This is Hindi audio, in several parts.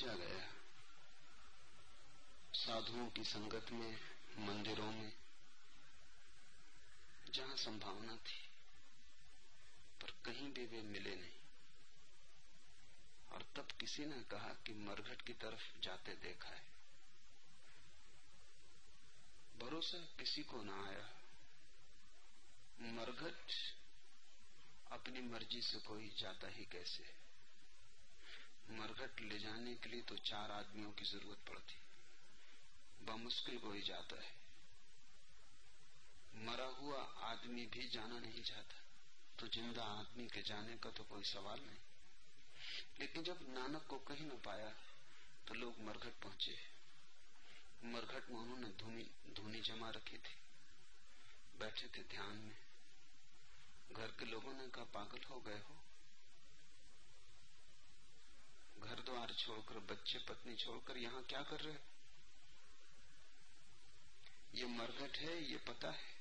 खोजा गया साधुओं की संगत में, मंदिरों में, जहाँ संभावना थी, पर कहीं भी वे मिले नहीं। और तब किसी ने कहा कि मरघट की तरफ़ जाते देखा है। भरोसा किसी को ना आया। मरघट अपनी मर्ज़ी से कोई जाता ही कैसे मरघट ले जाने के लिए तो चार आदमियों की ज़रूरत पड़ती। बमुश्किल कोई जाता है। मरा हुआ आदमी भी जाना नहीं चाहता। तो ज़िंदा आदमी के जाने का तो कोई सवाल नहीं। लेकिन जब नानक को कहीं न पाया तो लोग मरघट पहुँचे। मरघट में उन्होंने धुनी धुनी जमा रखी थी। बैठे थे ध्यान में। घर के लोगों ने कहा, पागल हो गए हो? घर द्वार छोड़कर, बच्चे, पत्नी छोड़कर यहाँ क्या कर रहे ये मरघट है, ये पता है।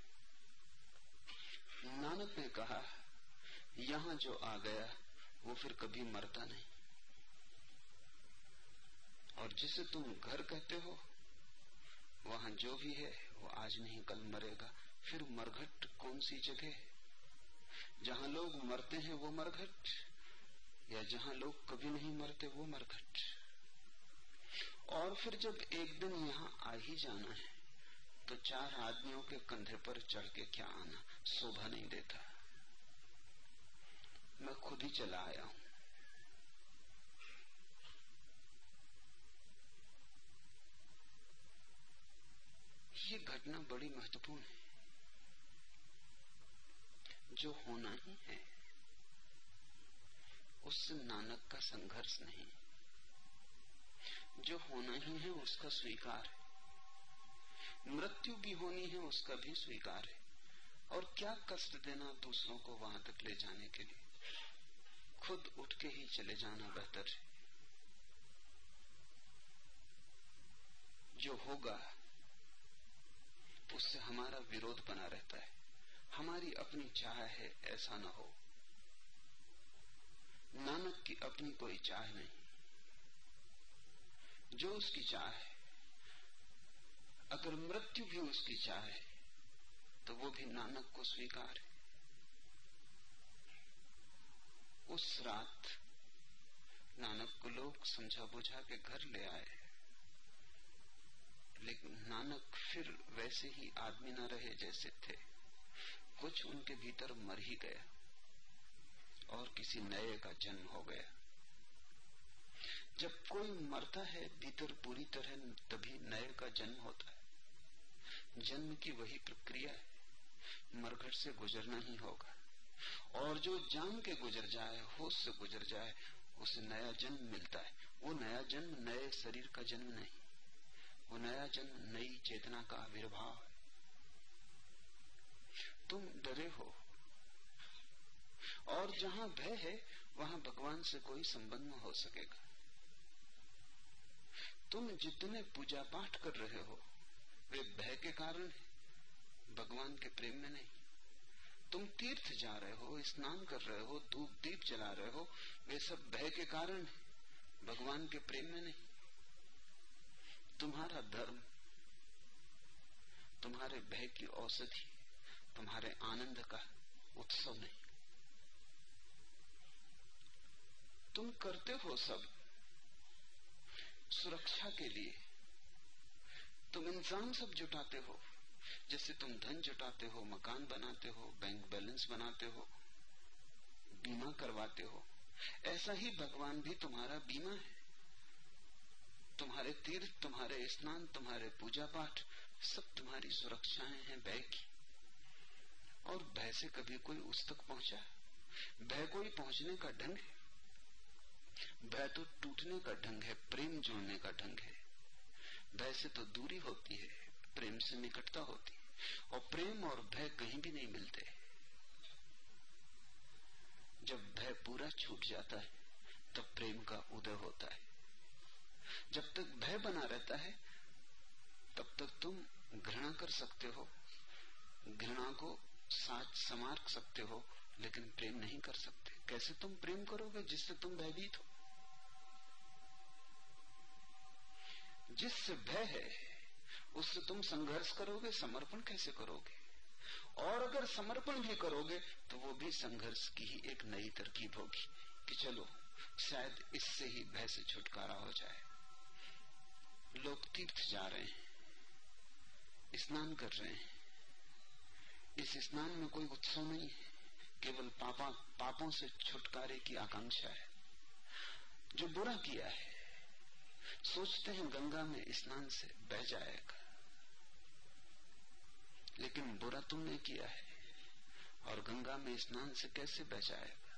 नानक ने कहा, यहाँ जो आ गया, वो फिर कभी मरता नहीं। और जिसे तुम घर कहते हो, वहाँ जो भी है, वो आज नहीं, कल मरेगा। फिर मरघट कौन सी जगह? है जहाँ लोग मरते हैं, वो मरघट। या जहाँ लोग कभी नहीं मरते, वो मरघट। और फिर जब एक दिन यहाँ आ ही जाना है तो चार आदमियों के कंधे पर चढ़ के क्या आना? शोभा नहीं देता। मैं खुद ही चला आया हूँ। ये घटना बड़ी महत्वपूर्ण है। जो होना ही है। उससे नानक का संघर्ष नहीं। जो होना ही है उसका स्वीकार है। मृत्यु भी होनी है उसका भी स्वीकार है। और क्या कष्ट देना दूसरों को वहाँ तक ले जाने के लिए? खुद उठ के ही चले जाना बेहतर है। जो होगा, उससे हमारा विरोध बना रहता है। हमारी अपनी चाह है ऐसा ना हो। नानक की अपनी कोई चाह नहीं। जो उसकी चाह है, अगर मृत्यु भी उसकी चाह है तो वो भी नानक को स्वीकार है। उस रात नानक को लोग समझा बुझा के घर ले आए। लेकिन नानक फिर वैसे ही आदमी न रहे जैसे थे। कुछ उनके भीतर मर ही गया। और किसी नए का जन्म हो गया। जब कोई मरता है, भीतर पूरी तरह तभी नए का जन्म होता है। जन्म की वही प्रक्रिया है मरघट से गुजरना ही होगा। और जो जान के गुजर जाए, होश से गुजर जाए, उसे नया जन्म मिलता है। वो नया जन्म नए शरीर का जन्म नहीं। वो नया जन्म नई चेतना का आविर्भाव है। तुम डरे हो और जहाँ भय है, वहाँ भगवान से कोई संबंध न हो सकेगा। तुम जितने पूजा पाठ कर रहे हो, वे भय के कारण है। भगवान के प्रेम में नहीं। तुम तीर्थ जा रहे हो, स्नान कर रहे हो, धूप दीप जला रहे हो, वे सब भय के कारण है। भगवान के प्रेम में नहीं। तुम्हारा धर्म, तुम्हारे भय की औषधि, तुम्हारे आनंद का उत्सव नहीं। तुम करते हो सब सुरक्षा के लिए। तुम इंसान सब जुटाते हो। जैसे तुम धन जुटाते हो, मकान बनाते हो बैंक बैलेंस बनाते हो, बीमा करवाते हो, ऐसा ही भगवान भी तुम्हारा बीमा है। तुम्हारे तीर्थ, तुम्हारे स्नान, तुम्हारे पूजा पाठ सब तुम्हारी सुरक्षाएँ हैं भय की। और भय से कभी कोई उस तक पहुँचा? भय कोई पहुँचने का ढंग है? भय तो टूटने का ढंग है, प्रेम जोड़ने का ढंग है। भय से तो दूरी होती है, प्रेम से निकटता होती है, और प्रेम और भय कहीं भी नहीं मिलते। जब भय पूरा छूट जाता है, तब प्रेम का उदय होता है। जब तक भय बना रहता है, तब तक तुम घृणा कर सकते हो, घृणा को साज समार सकते हो, लेकिन प्रेम नहीं कर सकते। कैसे तुम प्रेम करोगे जिससे तुम भयभीत हो? जिससे भय है, उससे तुम संघर्ष करोगे, समर्पण कैसे करोगे? और अगर समर्पण भी करोगे तो वो भी संघर्ष की ही एक नई तरकीब होगी कि चलो, शायद इससे ही भय से छुटकारा हो जाए। लोग तीर्थ जा रहे हैं, स्नान कर रहे हैं। इस स्नान में कोई उत्सव नहीं है केवल पापा, पापों से छुटकारे की आकांक्षा है। जो बुरा किया है सोचते हैं गंगा में स्नान से बह जाएगा। लेकिन बुरा तुमने किया है, और गंगा में स्नान से कैसे बह जाएगा?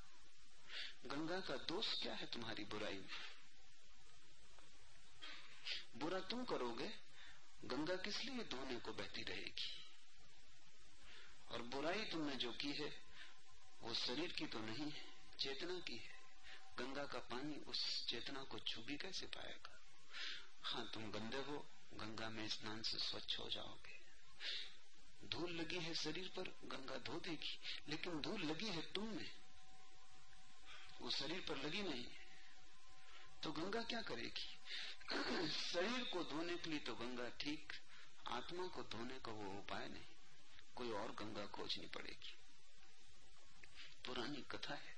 गंगा का दोष क्या है तुम्हारी बुराई में? बुरा तुम करोगे, गंगा किस लिए धोने को बहती रहेगी? और बुराई तुमने जो की है, वो शरीर की तो नहीं है, चेतना की है। गंगा का पानी उस चेतना को छू भी कैसे पाएगा? हाँ तुम गंदे हो, गंगा में स्नान से स्वच्छ हो जाओगे। धूल लगी है शरीर पर, गंगा धो देगी, लेकिन धूल लगी है तुम में वो शरीर पर लगी नहीं तो गंगा क्या करेगी? शरीर को धोने के लिए तो गंगा ठीक, आत्मा को धोने का वो उपाय नहीं, कोई और गंगा खोजनी पड़ेगी। पुरानी कथा है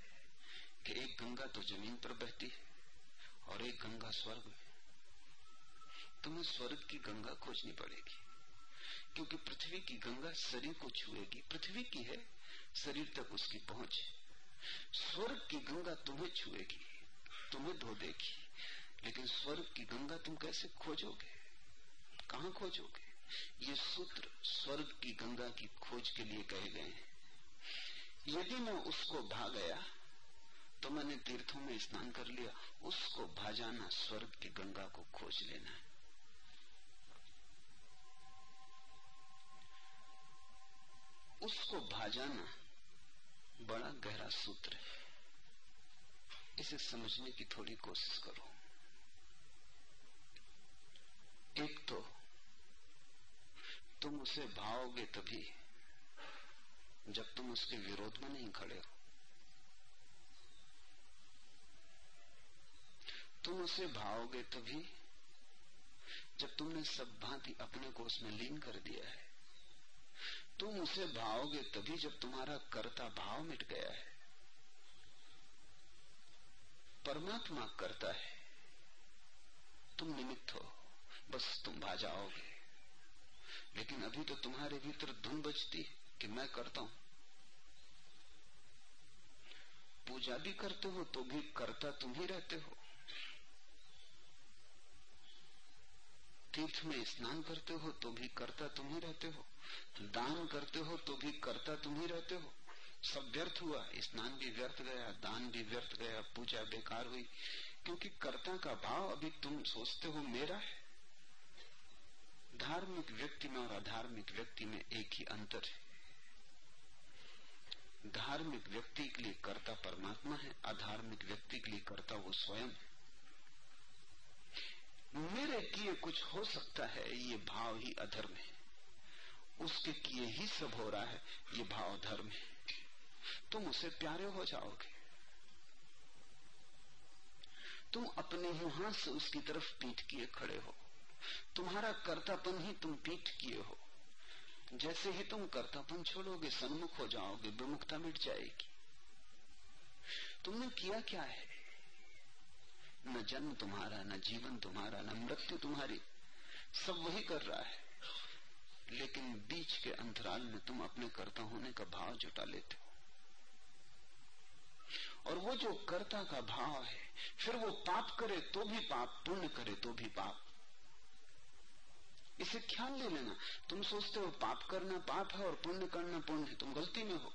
कि एक गंगा तो ज़मीन पर बहती है और एक गंगा स्वर्ग में। तुम्हें स्वर्ग की गंगा खोजनी पड़ेगी। क्योंकि पृथ्वी की गंगा शरीर को छुएगी। पृथ्वी की है, शरीर तक उसकी पहुँच स्वर्ग की गंगा तुम्हें छुएगी, तुम्हें धो देगी लेकिन स्वर्ग की गंगा तुम कैसे खोजोगे? कहा खोजोगे? ये सूत्र स्वर्ग की गंगा की खोज के लिए कहे गए हैं। यदि मैं उसको भा गया तो मैंने तीर्थों में स्नान कर लिया। उसको भाजाना स्वर्ग की गंगा को खोज लेना है। उसको भाजाना बड़ा गहरा सूत्र है। इसे समझने की थोड़ी कोशिश करो। एक तो तुम उसे भाओगे तभी जब तुम उसके विरोध में नहीं खड़े हो। तुम उसे भाओगे तभी जब तुमने सब भांति अपने को उसमें लीन कर दिया है। तुम उसे भाओगे, तभी जब तुम्हारा कर्ता भाव मिट गया है। परमात्मा करता है। तुम निमित्त हो, बस तुम भा जाओगे लेकिन अभी तो तुम्हारे भीतर धुन बजती कि मैं करता हूँ। पूजा भी करते हो तो भी करता तुम ही रहते हो। तीर्थ में स्नान करते हो तो भी करता तुम ही रहते हो। दान करते हो तो भी करता तुम ही रहते हो। सब व्यर्थ हुआ, स्नान भी व्यर्थ गया, दान भी व्यर्थ गया, पूजा बेकार हुई। क्योंकि कर्ता का भाव अभी तुम सोचते हो मेरा है। धार्मिक व्यक्ति में और अधार्मिक व्यक्ति में एक ही अंतर है। धार्मिक व्यक्ति के लिए कर्ता परमात्मा है, अधार्मिक व्यक्ति के लिए कर्ता वो स्वयं मेरे किए कुछ हो सकता है, ये भाव ही अधर्म है। उसके किए ही सब हो रहा है। ये भाव धर्म है। तुम उसे प्यारे हो जाओगे। तुम अपने ही हाथ से उसकी तरफ़ पीठ किए खड़े हो। तुम्हारा कर्तापन ही तुम पीठ किए हो। जैसे ही तुम कर्तापन छोड़ोगे, सन्मुख हो जाओगे, विमुखता मिट जाएगी। तुमने किया क्या है? न जन्म तुम्हारा, न जीवन तुम्हारा, न मृत्यु तुम्हारी। सब वही कर रहा है। लेकिन बीच के अंतराल में तुम अपने कर्ता होने का भाव जुटा लेते हो। और वो जो कर्ता का भाव है, फिर वो पाप करे तो भी पाप, पुण्य करे तो भी पाप। इसे ख्याल ले लेना। तुम सोचते हो पाप करना पाप है और पुण्य करना पुण्य है। तुम गलती में हो।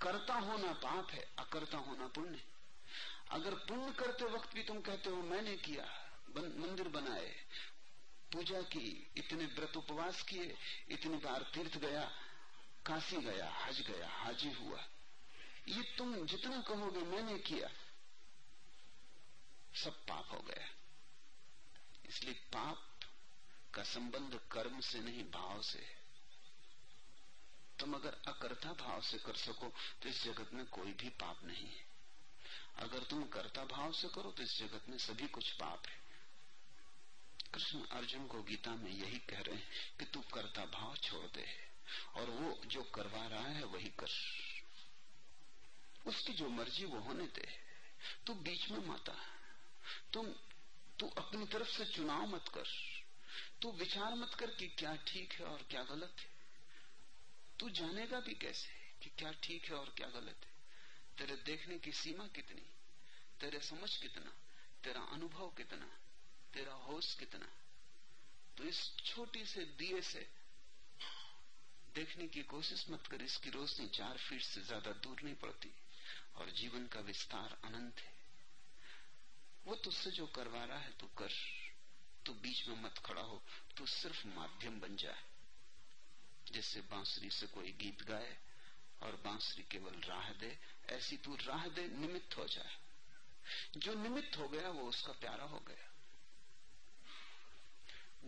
करता होना पाप है, अकर्ता होना पुण्य अगर पुण्य करते वक्त भी तुम कहते हो, मैंने किया मंदिर बनाए पूजा की, इतने व्रत उपवास किए, इतनी बार तीर्थ गया, काशी गया, हज गया, हाजी हुआ। ये तुम जितना कहोगे मैंने किया, सब पाप हो गया। इसलिए पाप का संबंध कर्म से नहीं, भाव से है। तुम अगर अकर्ता भाव से कर सको तो इस जगत में कोई भी पाप नहीं है। अगर तुम कर्ता भाव से करो तो इस जगत में सभी कुछ पाप है। कृष्ण अर्जुन को गीता में यही कह रहे हैं कि तू करता भाव छोड़ दे, और वो जो करवा रहा है वही कर। उसकी जो मर्ज़ी वो होने दे। तू बीच में माता तुम, तू अपनी तरफ़ से चुनाव मत कर। तू विचार मत कर कि क्या ठीक है और क्या गलत है। तू जानेगा भी कैसे कि क्या ठीक है और क्या गलत है। तेरे देखने की सीमा कितनी? तेरे समझ कितना? तेरा अनुभव कितना? तेरा होश कितना तो इस छोटी से दिए से देखने की कोशिश मत कर, इसकी रोशनी चार फीट से ज़्यादा दूर नहीं पड़ती, और जीवन का विस्तार अनंत है। वो तुझसे जो करवा रहा है, तू कर, तू बीच में मत खड़ा हो, तू सिर्फ़ माध्यम बन जाए जैसे बांसुरी से कोई गीत गाए, और बांसुरी केवल राह दे, ऐसी तू राह दे, निमित्त हो जाए जो निमित्त हो गया, वो उसका प्यारा हो गया।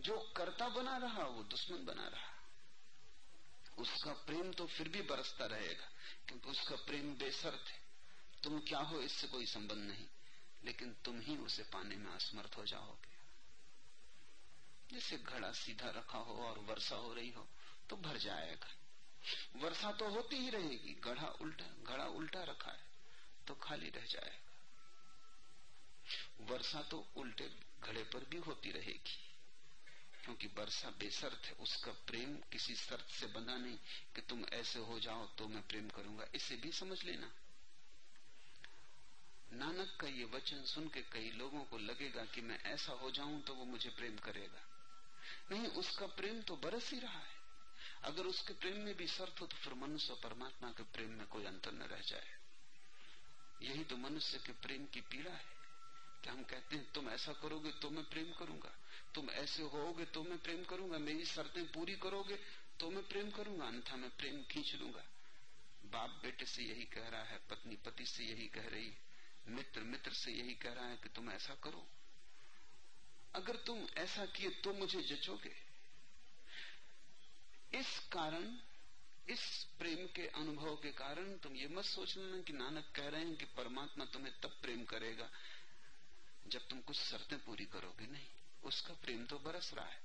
जो कर्ता बना रहा, वो दुश्मन बना रहा। उसका प्रेम तो फिर भी बरसता रहेगा, क्योंकि उसका प्रेम बेसर्त है। तुम क्या हो, इससे कोई संबंध नहीं, लेकिन तुम ही उसे पाने में असमर्थ हो जाओगे। जैसे घड़ा सीधा रखा हो और वर्षा हो रही हो तो भर जाएगा। वर्षा तो होती ही रहेगी, घड़ा उल्टा घड़ा उल्टा रखा है तो खाली रह जाएगा। वर्षा तो उल्टे घड़े पर भी होती रहेगी। क्योंकि वर्षा बेसर्त है उसका प्रेम किसी शर्त से बंधा नहीं कि तुम ऐसे हो जाओ तो मैं प्रेम करूँगा। इसे भी समझ लेना। नानक का ये वचन सुन के कई लोगों को लगेगा कि मैं ऐसा हो जाऊँ तो वो मुझे प्रेम करेगा। नहीं, उसका प्रेम तो बरस ही रहा है। अगर उसके प्रेम में भी शर्त हो तो फिर मनुष्य और परमात्मा के प्रेम में कोई अंतर न रह जाए। यही तो मनुष्य के प्रेम की पीड़ा है। कि हम कहते हैं, तुम ऐसा करोगे तो मैं प्रेम करूँगा। तुम ऐसे होगे तो मैं प्रेम करूँगा। मेरी शर्तें पूरी करोगे तो मैं प्रेम करूँगा। अन्यथा मैं प्रेम खींच लूँगा। बाप बेटे से यही कह रहा है, पत्नी पति से यही कह रही, मित्र मित्र से यही कह रहा है कि तुम ऐसा करो। अगर तुम ऐसा किए तो मुझे जचोगे। इस कारण, इस प्रेम के अनुभव के कारण तुम ये मत सोच लेना कि नानक कह रहे हैं कि परमात्मा तुम्हें तब प्रेम करेगा जब तुम कुछ शर्तें पूरी करोगे, नहीं, उसका प्रेम तो बरस रहा है।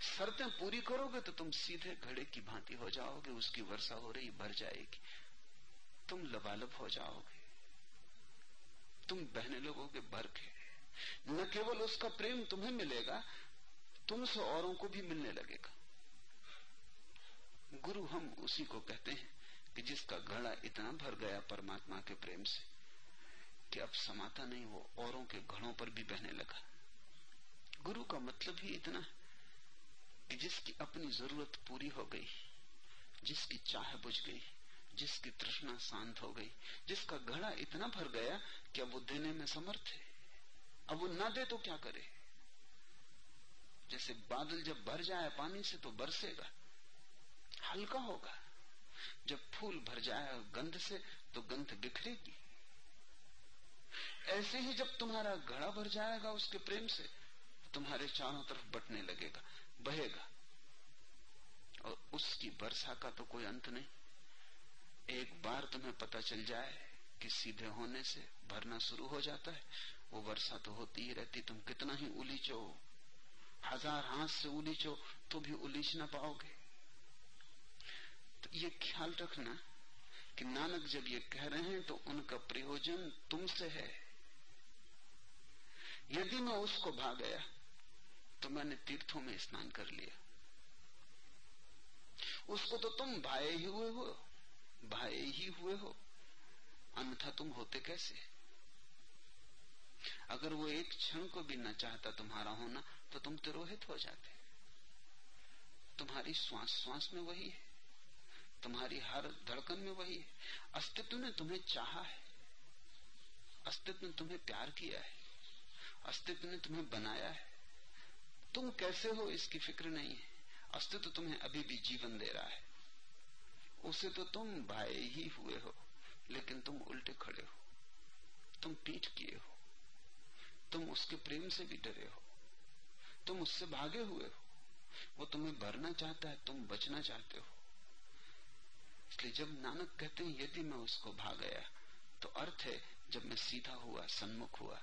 शर्तें पूरी करोगे तो तुम सीधे घड़े की भांति हो जाओगे, उसकी वर्षा हो रही, भर जाएगी। तुम लबालब हो जाओगे। तुम बहने लोगोगे भर के न केवल उसका प्रेम तुम्हें मिलेगा, तुमसे औरों को भी मिलने लगेगा। गुरु हम उसी को कहते हैं कि जिसका घड़ा इतना भर गया परमात्मा के प्रेम से कि अब समाता नहीं, वो औरों के घड़ों पर भी बहने लगा। गुरु का मतलब ही इतना कि जिसकी अपनी ज़रूरत पूरी हो गई, जिसकी चाह बुझ गई, जिसकी तृष्णा शांत हो गई, जिसका घड़ा इतना भर गया कि अब वो देने में समर्थ है। अब वो ना दे तो क्या करे? जैसे बादल जब भर जाए, पानी से तो बरसेगा, हल्का होगा। जब फूल भर जाए गंध से तो गंध बिखरेगी। ऐसे ही जब तुम्हारा घड़ा भर जाएगा उसके प्रेम से, तुम्हारे चारों तरफ़ बटने लगेगा, बहेगा। और उसकी वर्षा का तो कोई अंत नहीं। एक बार तुम्हें पता चल जाए कि सीधे होने से भरना शुरू हो जाता है। वो वर्षा तो होती ही रहती, तुम कितना ही उलीचो। हज़ार हाथ से उलीचो तो भी उलीच ना पाओगे। तो ये ख्याल रखना कि नानक जब ये कह रहे हैं तो उनका प्रयोजन तुमसे है। यदि मैं उसको भाग गया तो मैंने तीर्थों में स्नान कर लिया। उसको तो तुम भाए ही हुए हो, भाए ही हुए हो। अन्यथा तुम होते कैसे? अगर वो एक क्षण को भी न चाहता तुम्हारा होना तो तुम तिरोहित हो जाते। तुम्हारी श्वास श्वास में वही है। तुम्हारी हर धड़कन में वही है। अस्तित्व ने तुम्हें चाहा है। अस्तित्व ने तुम्हें प्यार किया है। अस्तित्व ने तुम्हें बनाया है। तुम कैसे हो इसकी फ़िक्र नहीं है। अस्तित्व तुम्हें अभी भी जीवन दे रहा है। उसे तो तुम भाई ही हुए हो, लेकिन तुम उल्टे खड़े हो। तुम पीठ किए हो। तुम उसके प्रेम से भी डरे हो। तुम उससे भागे हुए हो। वो तुम्हें भरना चाहता है, तुम बचना चाहते हो। इसलिए जब नानक कहते हैं, यदि मैं उसको भाग गया तो अर्थ है, जब मैं सीधा हुआ, सन्मुख हुआ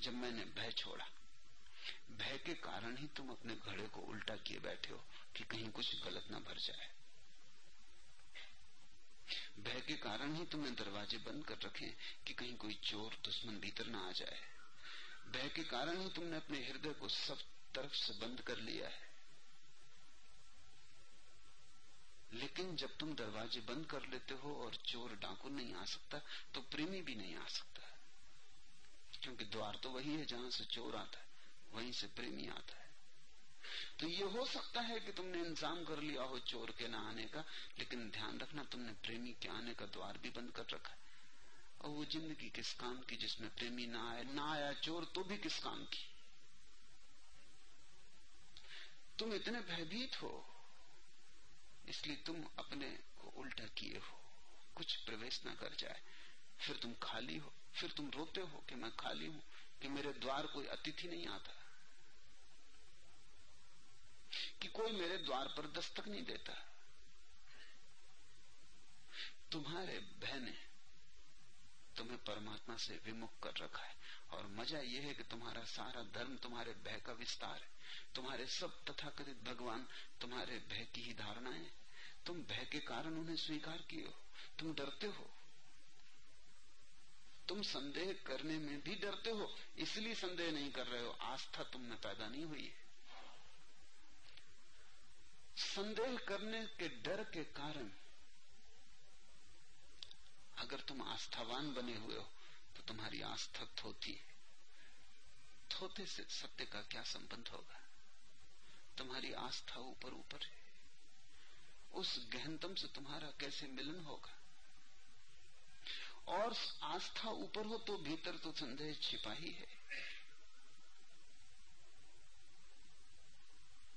जब मैंने भय छोड़ा। भय के कारण ही तुम अपने घड़े को उल्टा किए बैठे हो कि कहीं कुछ गलत ना भर जाए। भय के कारण ही तुमने दरवाजे बंद कर रखे कि कहीं कोई चोर दुश्मन भीतर ना आ जाए। भय के कारण ही तुमने अपने हृदय को सब तरफ़ से बंद कर लिया है। लेकिन जब तुम दरवाजे बंद कर लेते हो और चोर डाकू नहीं आ सकता तो प्रेमी भी नहीं आ सकता। क्योंकि द्वार तो वही है जहाँ से चोर आता है, वहीं से प्रेमी आता है। तो ये हो सकता है कि तुमने इंतज़ाम कर लिया हो चोर के ना आने का, लेकिन ध्यान रखना तुमने प्रेमी के आने का द्वार भी बंद कर रखा है। और वो ज़िंदगी किस काम की जिसमें प्रेमी ना आए, ना आया चोर तो भी किस काम की? तुम इतने भयभीत हो, इसलिए तुम अपने को उल्टा किए हो। कुछ प्रवेश ना कर जाए, फिर तुम खाली हो। फिर तुम रोते हो कि मैं खाली हूँ, कि मेरे द्वार कोई अतिथि नहीं आता? कि कोई मेरे द्वार पर दस्तक नहीं देता? तुम्हारे भय ने तुम्हें परमात्मा से विमुख कर रखा है, और मज़ा यह है कि तुम्हारा सारा धर्म तुम्हारे भय का विस्तार है। तुम्हारे सब तथाकथित भगवान तुम्हारे भय की ही धारणाएँ तुम भय के कारण उन्हें स्वीकार किए हो। तुम डरते हो। तुम संदेह करने में भी डरते हो, इसलिए संदेह नहीं कर रहे हो। आस्था तुम में पैदा नहीं हुई है। संदेह करने के डर के कारण अगर तुम आस्थावान बने हुए हो तो तुम्हारी आस्था थोती है। थोते से सत्य का क्या संबंध होगा? तुम्हारी आस्था ऊपर ऊपर है। उस गहनतम से तुम्हारा कैसे मिलन होगा? और आस्था ऊपर हो तो भीतर तो संदेह छिपा ही है।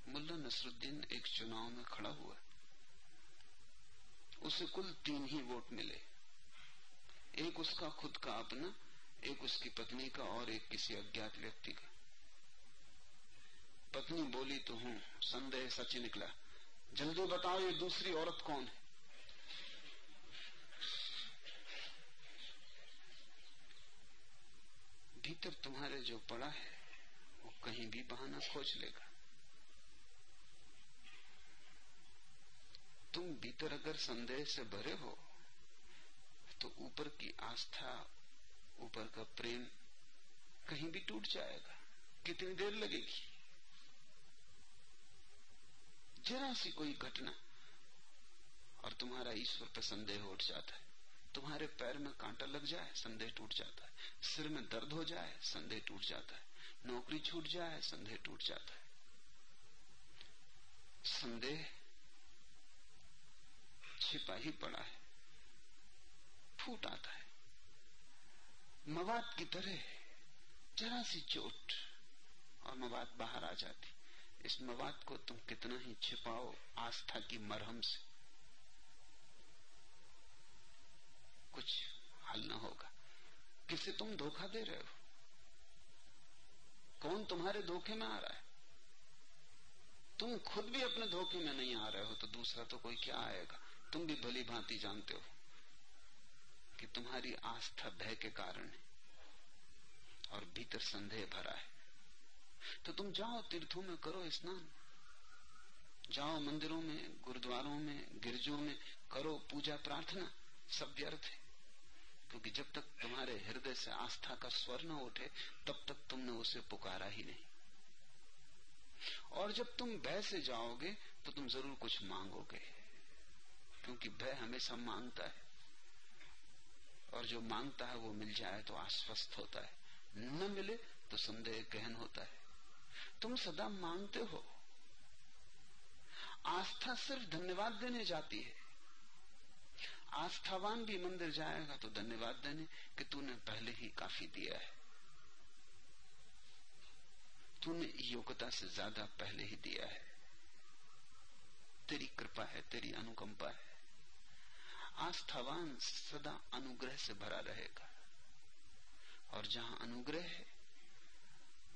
मुल्ला नसरुद्दीन एक चुनाव में खड़ा हुआ। उसे कुल तीन ही वोट मिले। एक उसका खुद का अपना, एक उसकी पत्नी का और एक किसी अज्ञात व्यक्ति का। पत्नी बोली तो हूँ, संदेह सच निकला। जल्दी बताओ, ये दूसरी औरत कौन है? भीतर तुम्हारे जो पड़ा है, वो कहीं भी बहाना खोज लेगा। तुम भीतर अगर संदेह से भरे हो तो ऊपर की आस्था, ऊपर का प्रेम कहीं भी टूट जाएगा। कितनी देर लगेगी? जरा सी कोई घटना और तुम्हारा ईश्वर पर संदेह उठ जाता है। तुम्हारे पैर में कांटा लग जाए, संदेह टूट जाता है। सिर में दर्द हो जाए, संदेह टूट जाता है। नौकरी छूट जाए, संदेह टूट जाता है। संदेह छिपा ही पड़ा है, फूट आता है। मवाद की तरह जरा सी चोट और मवाद बाहर आ जाती। इस मवाद को तुम कितना ही छिपाओ आस्था की मरहम से। कुछ हल ना होगा। किसे तुम धोखा दे रहे हो? कौन तुम्हारे धोखे में आ रहा है? तुम खुद भी अपने धोखे में नहीं आ रहे हो तो दूसरा तो कोई क्या आएगा? तुम भी भली भांति जानते हो कि तुम्हारी आस्था भय के कारण है और भीतर संदेह भरा है। तो तुम जाओ तीर्थों में, करो स्नान। जाओ मंदिरों में, गुरुद्वारों में, गिरजों में, करो पूजा प्रार्थना सब व्यर्थ है। क्योंकि जब तक तुम्हारे हृदय से आस्था का स्वर न उठे, तब तक तुमने उसे पुकारा ही नहीं। और जब तुम भय से जाओगे तो तुम ज़रूर कुछ मांगोगे, क्योंकि भय हमेशा माँगता है। और जो माँगता है, वो मिल जाए तो आश्वस्त होता है। न मिले तो संदेह गहन होता है। तुम सदा मांगते हो। आस्था सिर्फ़ धन्यवाद देने जाती है। आस्थावान भी मंदिर जाएगा तो धन्यवाद देने कि तूने पहले ही काफ़ी दिया है। तूने योग्यता से ज़्यादा पहले ही दिया है। तेरी कृपा है, तेरी अनुकंपा है। आस्थावान सदा अनुग्रह से भरा रहेगा। और जहाँ अनुग्रह है,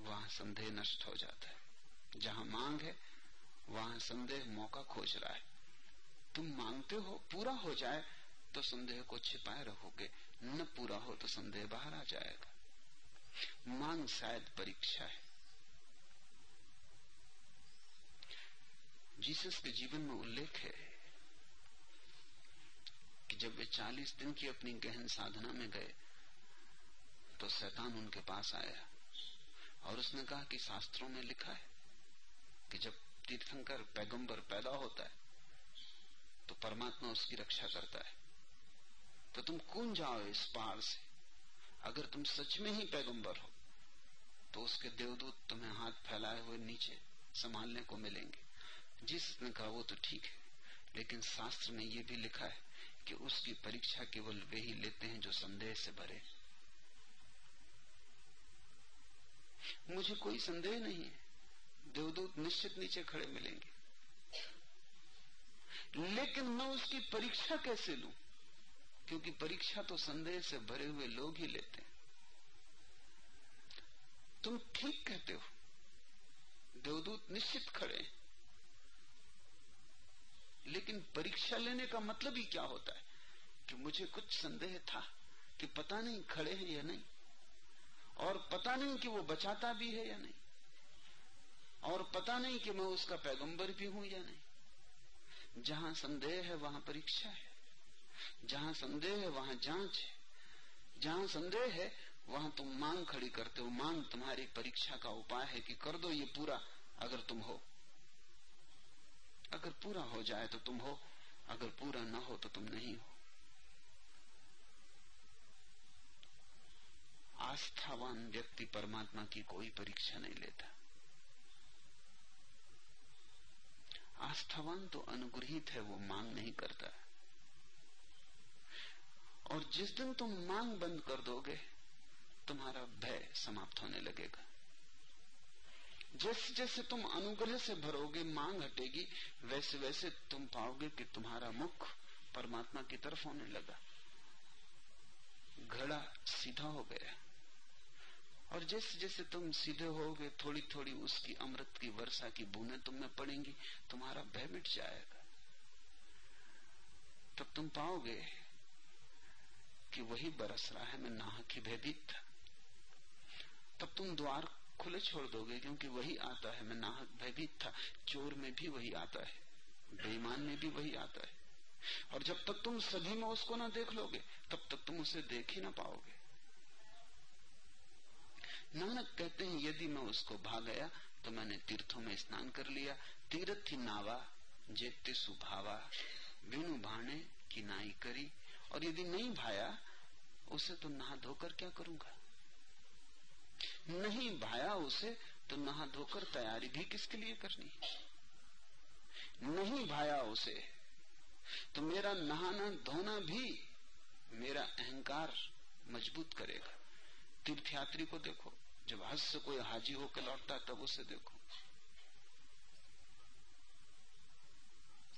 वहाँ संदेह नष्ट हो जाता है। जहाँ मांग है, वहाँ संदेह मौका खोज रहा है। तुम मांगते हो, पूरा हो जाए तो संदेह को छिपाए रखोगे न पूरा हो तो संदेह बाहर आ जाएगा। मांग शायद परीक्षा है। जीसस के जीवन में उल्लेख है कि जब वे चालीस दिन की अपनी गहन साधना में गए तो शैतान उनके पास आया और उसने कहा कि शास्त्रों में लिखा है कि जब तीर्थंकर पैगंबर पैदा होता है तो परमात्मा उसकी रक्षा करता है। तो तुम कौन जाओ इस पार से? अगर तुम सच में ही पैगंबर हो तो उसके देवदूत तुम्हें हाथ फैलाए हुए नीचे संभालने को मिलेंगे। जिसने कहा वो तो ठीक है, लेकिन शास्त्र में ये भी लिखा है कि उसकी परीक्षा केवल वे ही लेते हैं जो संदेह से भरे मुझे कोई संदेह नहीं है। देवदूत निश्चित नीचे खड़े मिलेंगे। लेकिन मैं उसकी परीक्षा कैसे लू? क्योंकि परीक्षा तो संदेह से भरे हुए लोग ही लेते हैं। तुम ठीक कहते हो। देवदूत निश्चित खड़े हैं। लेकिन परीक्षा लेने का मतलब ही क्या होता है? कि मुझे कुछ संदेह था कि पता नहीं खड़े हैं या नहीं, और पता नहीं कि वो बचाता भी है या नहीं, और पता नहीं कि मैं उसका पैगंबर भी हूँ या नहीं। जहाँ संदेह है, वहाँ परीक्षा है। जहाँ संदेह है, वहाँ जाँच है। जहाँ संदेह है, वहाँ तुम मांग खड़ी करते हो। मांग तुम्हारी परीक्षा का उपाय है कि कर दो ये पूरा अगर तुम हो। अगर पूरा हो जाए तो तुम हो, अगर पूरा ना हो तो तुम नहीं हो। आस्थावान व्यक्ति परमात्मा की कोई परीक्षा नहीं लेता। आस्थावान तो अनुग्रहित है, वो मांग नहीं करता। और जिस दिन तुम मांग बंद कर दोगे, तुम्हारा भय समाप्त होने लगेगा। जैसे जैसे तुम अनुग्रह से भरोगे, मांग हटेगी, वैसे वैसे तुम पाओगे कि तुम्हारा मुख परमात्मा की तरफ़ होने लगा। घड़ा सीधा हो गया। और जैसे जैसे तुम सीधे होगे थोड़ी थोड़ी उसकी अमृत की वर्षा की बूंदें तुम में पड़ेंगी, तुम्हारा भय मिट जाएगा। तब तुम पाओगे कि वही बरस रहा है, मैं नाहक ही भयभीत था। तब तुम द्वार खुले छोड़ दोगे, क्योंकि वही आता है, मैं नाहक भयभीत था। चोर में भी वही आता है, बेईमान में भी वही आता है। और जब तक तुम सभी में उसको ना देख लोगे, तब तक तुम उसे देख ही ना पाओगे। नानक कहते हैं, यदि मैं उसको भाग गया तो मैंने तीर्थों में स्नान कर लिया। तीर्थ नावा जेते सुभावा वेणु भाने की नाई करी और यदि नहीं भाया, उसे तो नहा धोकर क्या करूँगा? नहीं भाया उसे तो नहा धोकर तैयारी भी किसके लिए करनी नहीं भाया उसे तो मेरा नहाना धोना भी मेरा अहंकार मज़बूत करेगा। तीर्थयात्री को देखो, जब हज से कोई हाजी होकर लौटता तब उसे देखो।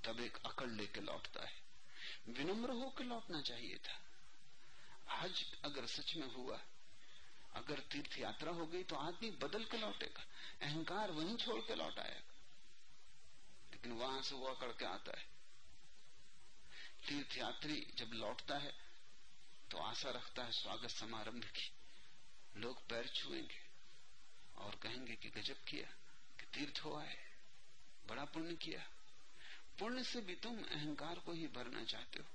तब एक अकड़ लेके लौटता है। विनम्र होकर लौटना चाहिए था। हज अगर सच में हुआ, अगर तीर्थ यात्रा हो गई तो आदमी बदल के लौटेगा, अहंकार वहीं छोड़ के लौट आएगा लेकिन वहाँ से वो अकड़ के आता है। तीर्थ यात्री जब लौटता है तो आशा रखता है स्वागत समारंभ की। लोग पैर छुएँगे और कहेंगे कि गजब किया, कि तीर्थ हुआ है बड़ा पुण्य किया। पुण्य से भी तुम अहंकार को ही भरना चाहते हो।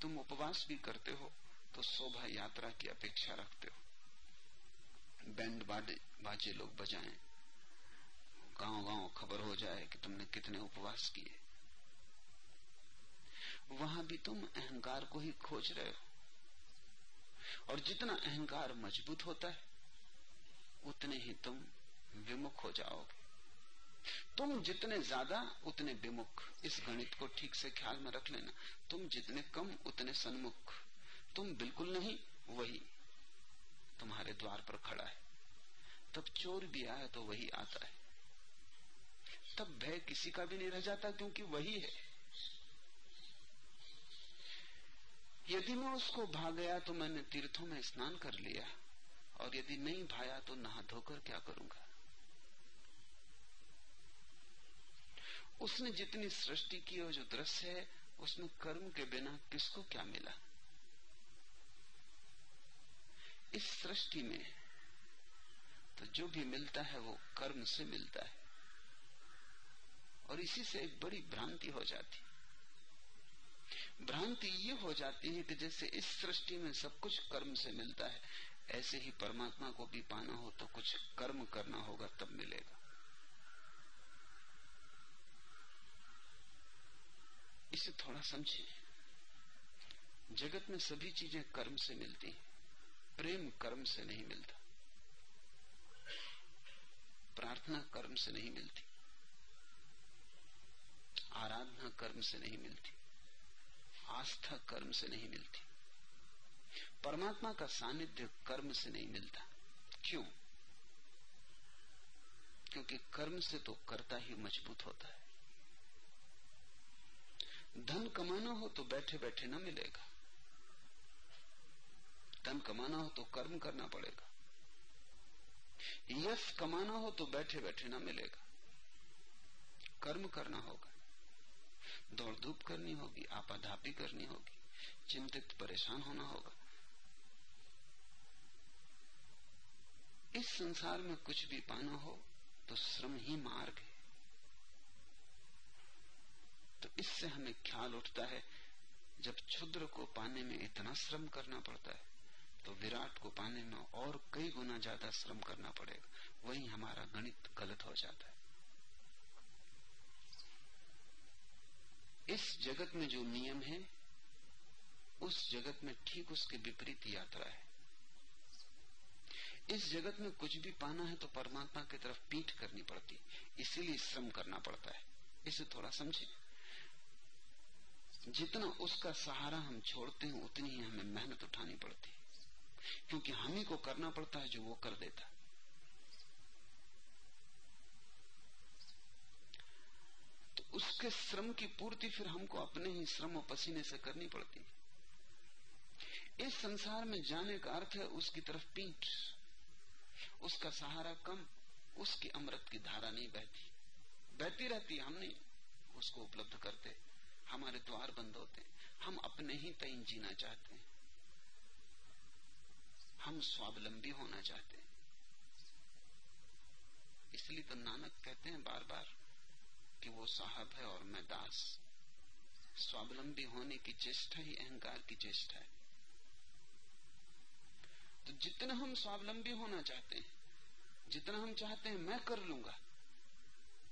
तुम उपवास भी करते हो तो शोभा यात्रा की अपेक्षा रखते हो। बैंड बाजे लोग बजाएँ। गाँव गाँव खबर हो जाए कि तुमने कितने उपवास किए। वहाँ भी तुम अहंकार को ही खोज रहे हो। और जितना अहंकार मज़बूत होता है, उतने ही तुम विमुख हो जाओगे। तुम जितने ज़्यादा, उतने विमुख। इस गणित को ठीक से ख्याल में रख लेना। तुम जितने कम, उतने सन्मुख। तुम बिल्कुल नहीं, वही तुम्हारे द्वार पर खड़ा है। तब चोर भी आए तो वही आता है। तब भय किसी का भी नहीं रह जाता क्योंकि वही है। यदि मैं उसको भाग गया तो मैंने तीर्थों में स्नान कर लिया। और यदि नहीं भाया तो नहा धोकर क्या करूँगा? उसने जितनी सृष्टि की और जो दृश्य है, उसमें कर्म के बिना किसको क्या मिला? इस सृष्टि में तो जो भी मिलता है, वो कर्म से मिलता है। और इसी से एक बड़ी भ्रांति हो जाती भ्रांति ये हो जाती है कि जैसे इस सृष्टि में सब कुछ कर्म से मिलता है, ऐसे ही परमात्मा को भी पाना हो तो कुछ कर्म करना होगा, तब मिलेगा। इसे थोड़ा समझे। जगत में सभी चीज़ें कर्म से मिलती प्रेम कर्म से नहीं मिलता। प्रार्थना कर्म से नहीं मिलती। आराधना कर्म से नहीं मिलती। आस्था कर्म से नहीं मिलती। परमात्मा का सानिध्य कर्म से नहीं मिलता। क्यों? क्योंकि कर्म से तो कर्ता ही मज़बूत होता है। धन कमाना हो तो बैठे बैठे ना मिलेगा। धन कमाना हो तो कर्म करना पड़ेगा। यश कमाना हो तो बैठे बैठे ना मिलेगा। कर्म करना होगा। दौड़ धूप करनी होगी, आपाधापी करनी होगी, चिंतित, परेशान होना होगा। इस संसार में कुछ भी पाना हो तो श्रम ही मार्ग है। तो इससे हमें ख्याल उठता है, जब क्षुद्र को पाने में इतना श्रम करना पड़ता है तो विराट को पाने में और कई गुना ज़्यादा श्रम करना पड़ेगा। वही हमारा गणित गलत हो जाता है। इस जगत में जो नियम है, उस जगत में ठीक उसके विपरीत यात्रा है। इस जगत में कुछ भी पाना है तो परमात्मा की तरफ़ पीठ करनी पड़ती। इसीलिए श्रम करना पड़ता है। इसे थोड़ा समझे। जितना उसका सहारा हम छोड़ते हैं, उतनी ही हमें मेहनत उठानी पड़ती क्योंकि हम ही को करना पड़ता है जो वो कर देता तो उसके श्रम की पूर्ति फिर हमको अपने ही श्रम और पसीने से करनी पड़ती है। इस संसार में जाने का अर्थ है उसकी तरफ़ पीठ। उसका सहारा कम, उसकी अमृत की धारा नहीं बहती। बहती रहती हम नहीं, उसको उपलब्ध करते। हमारे द्वार बंद होते हैं। हम अपने ही तय जीना चाहते हैं। हम स्वावलंबी होना चाहते हैं। इसलिए तो नानक कहते हैं बार बार कि वो साहब है और मैं दास। स्वावलंबी होने की चेष्टा ही अहंकार की चेष्टा है। तो जितना हम स्वावलंबी होना चाहते हैं, जितना हम चाहते हैं मैं कर लूँगा,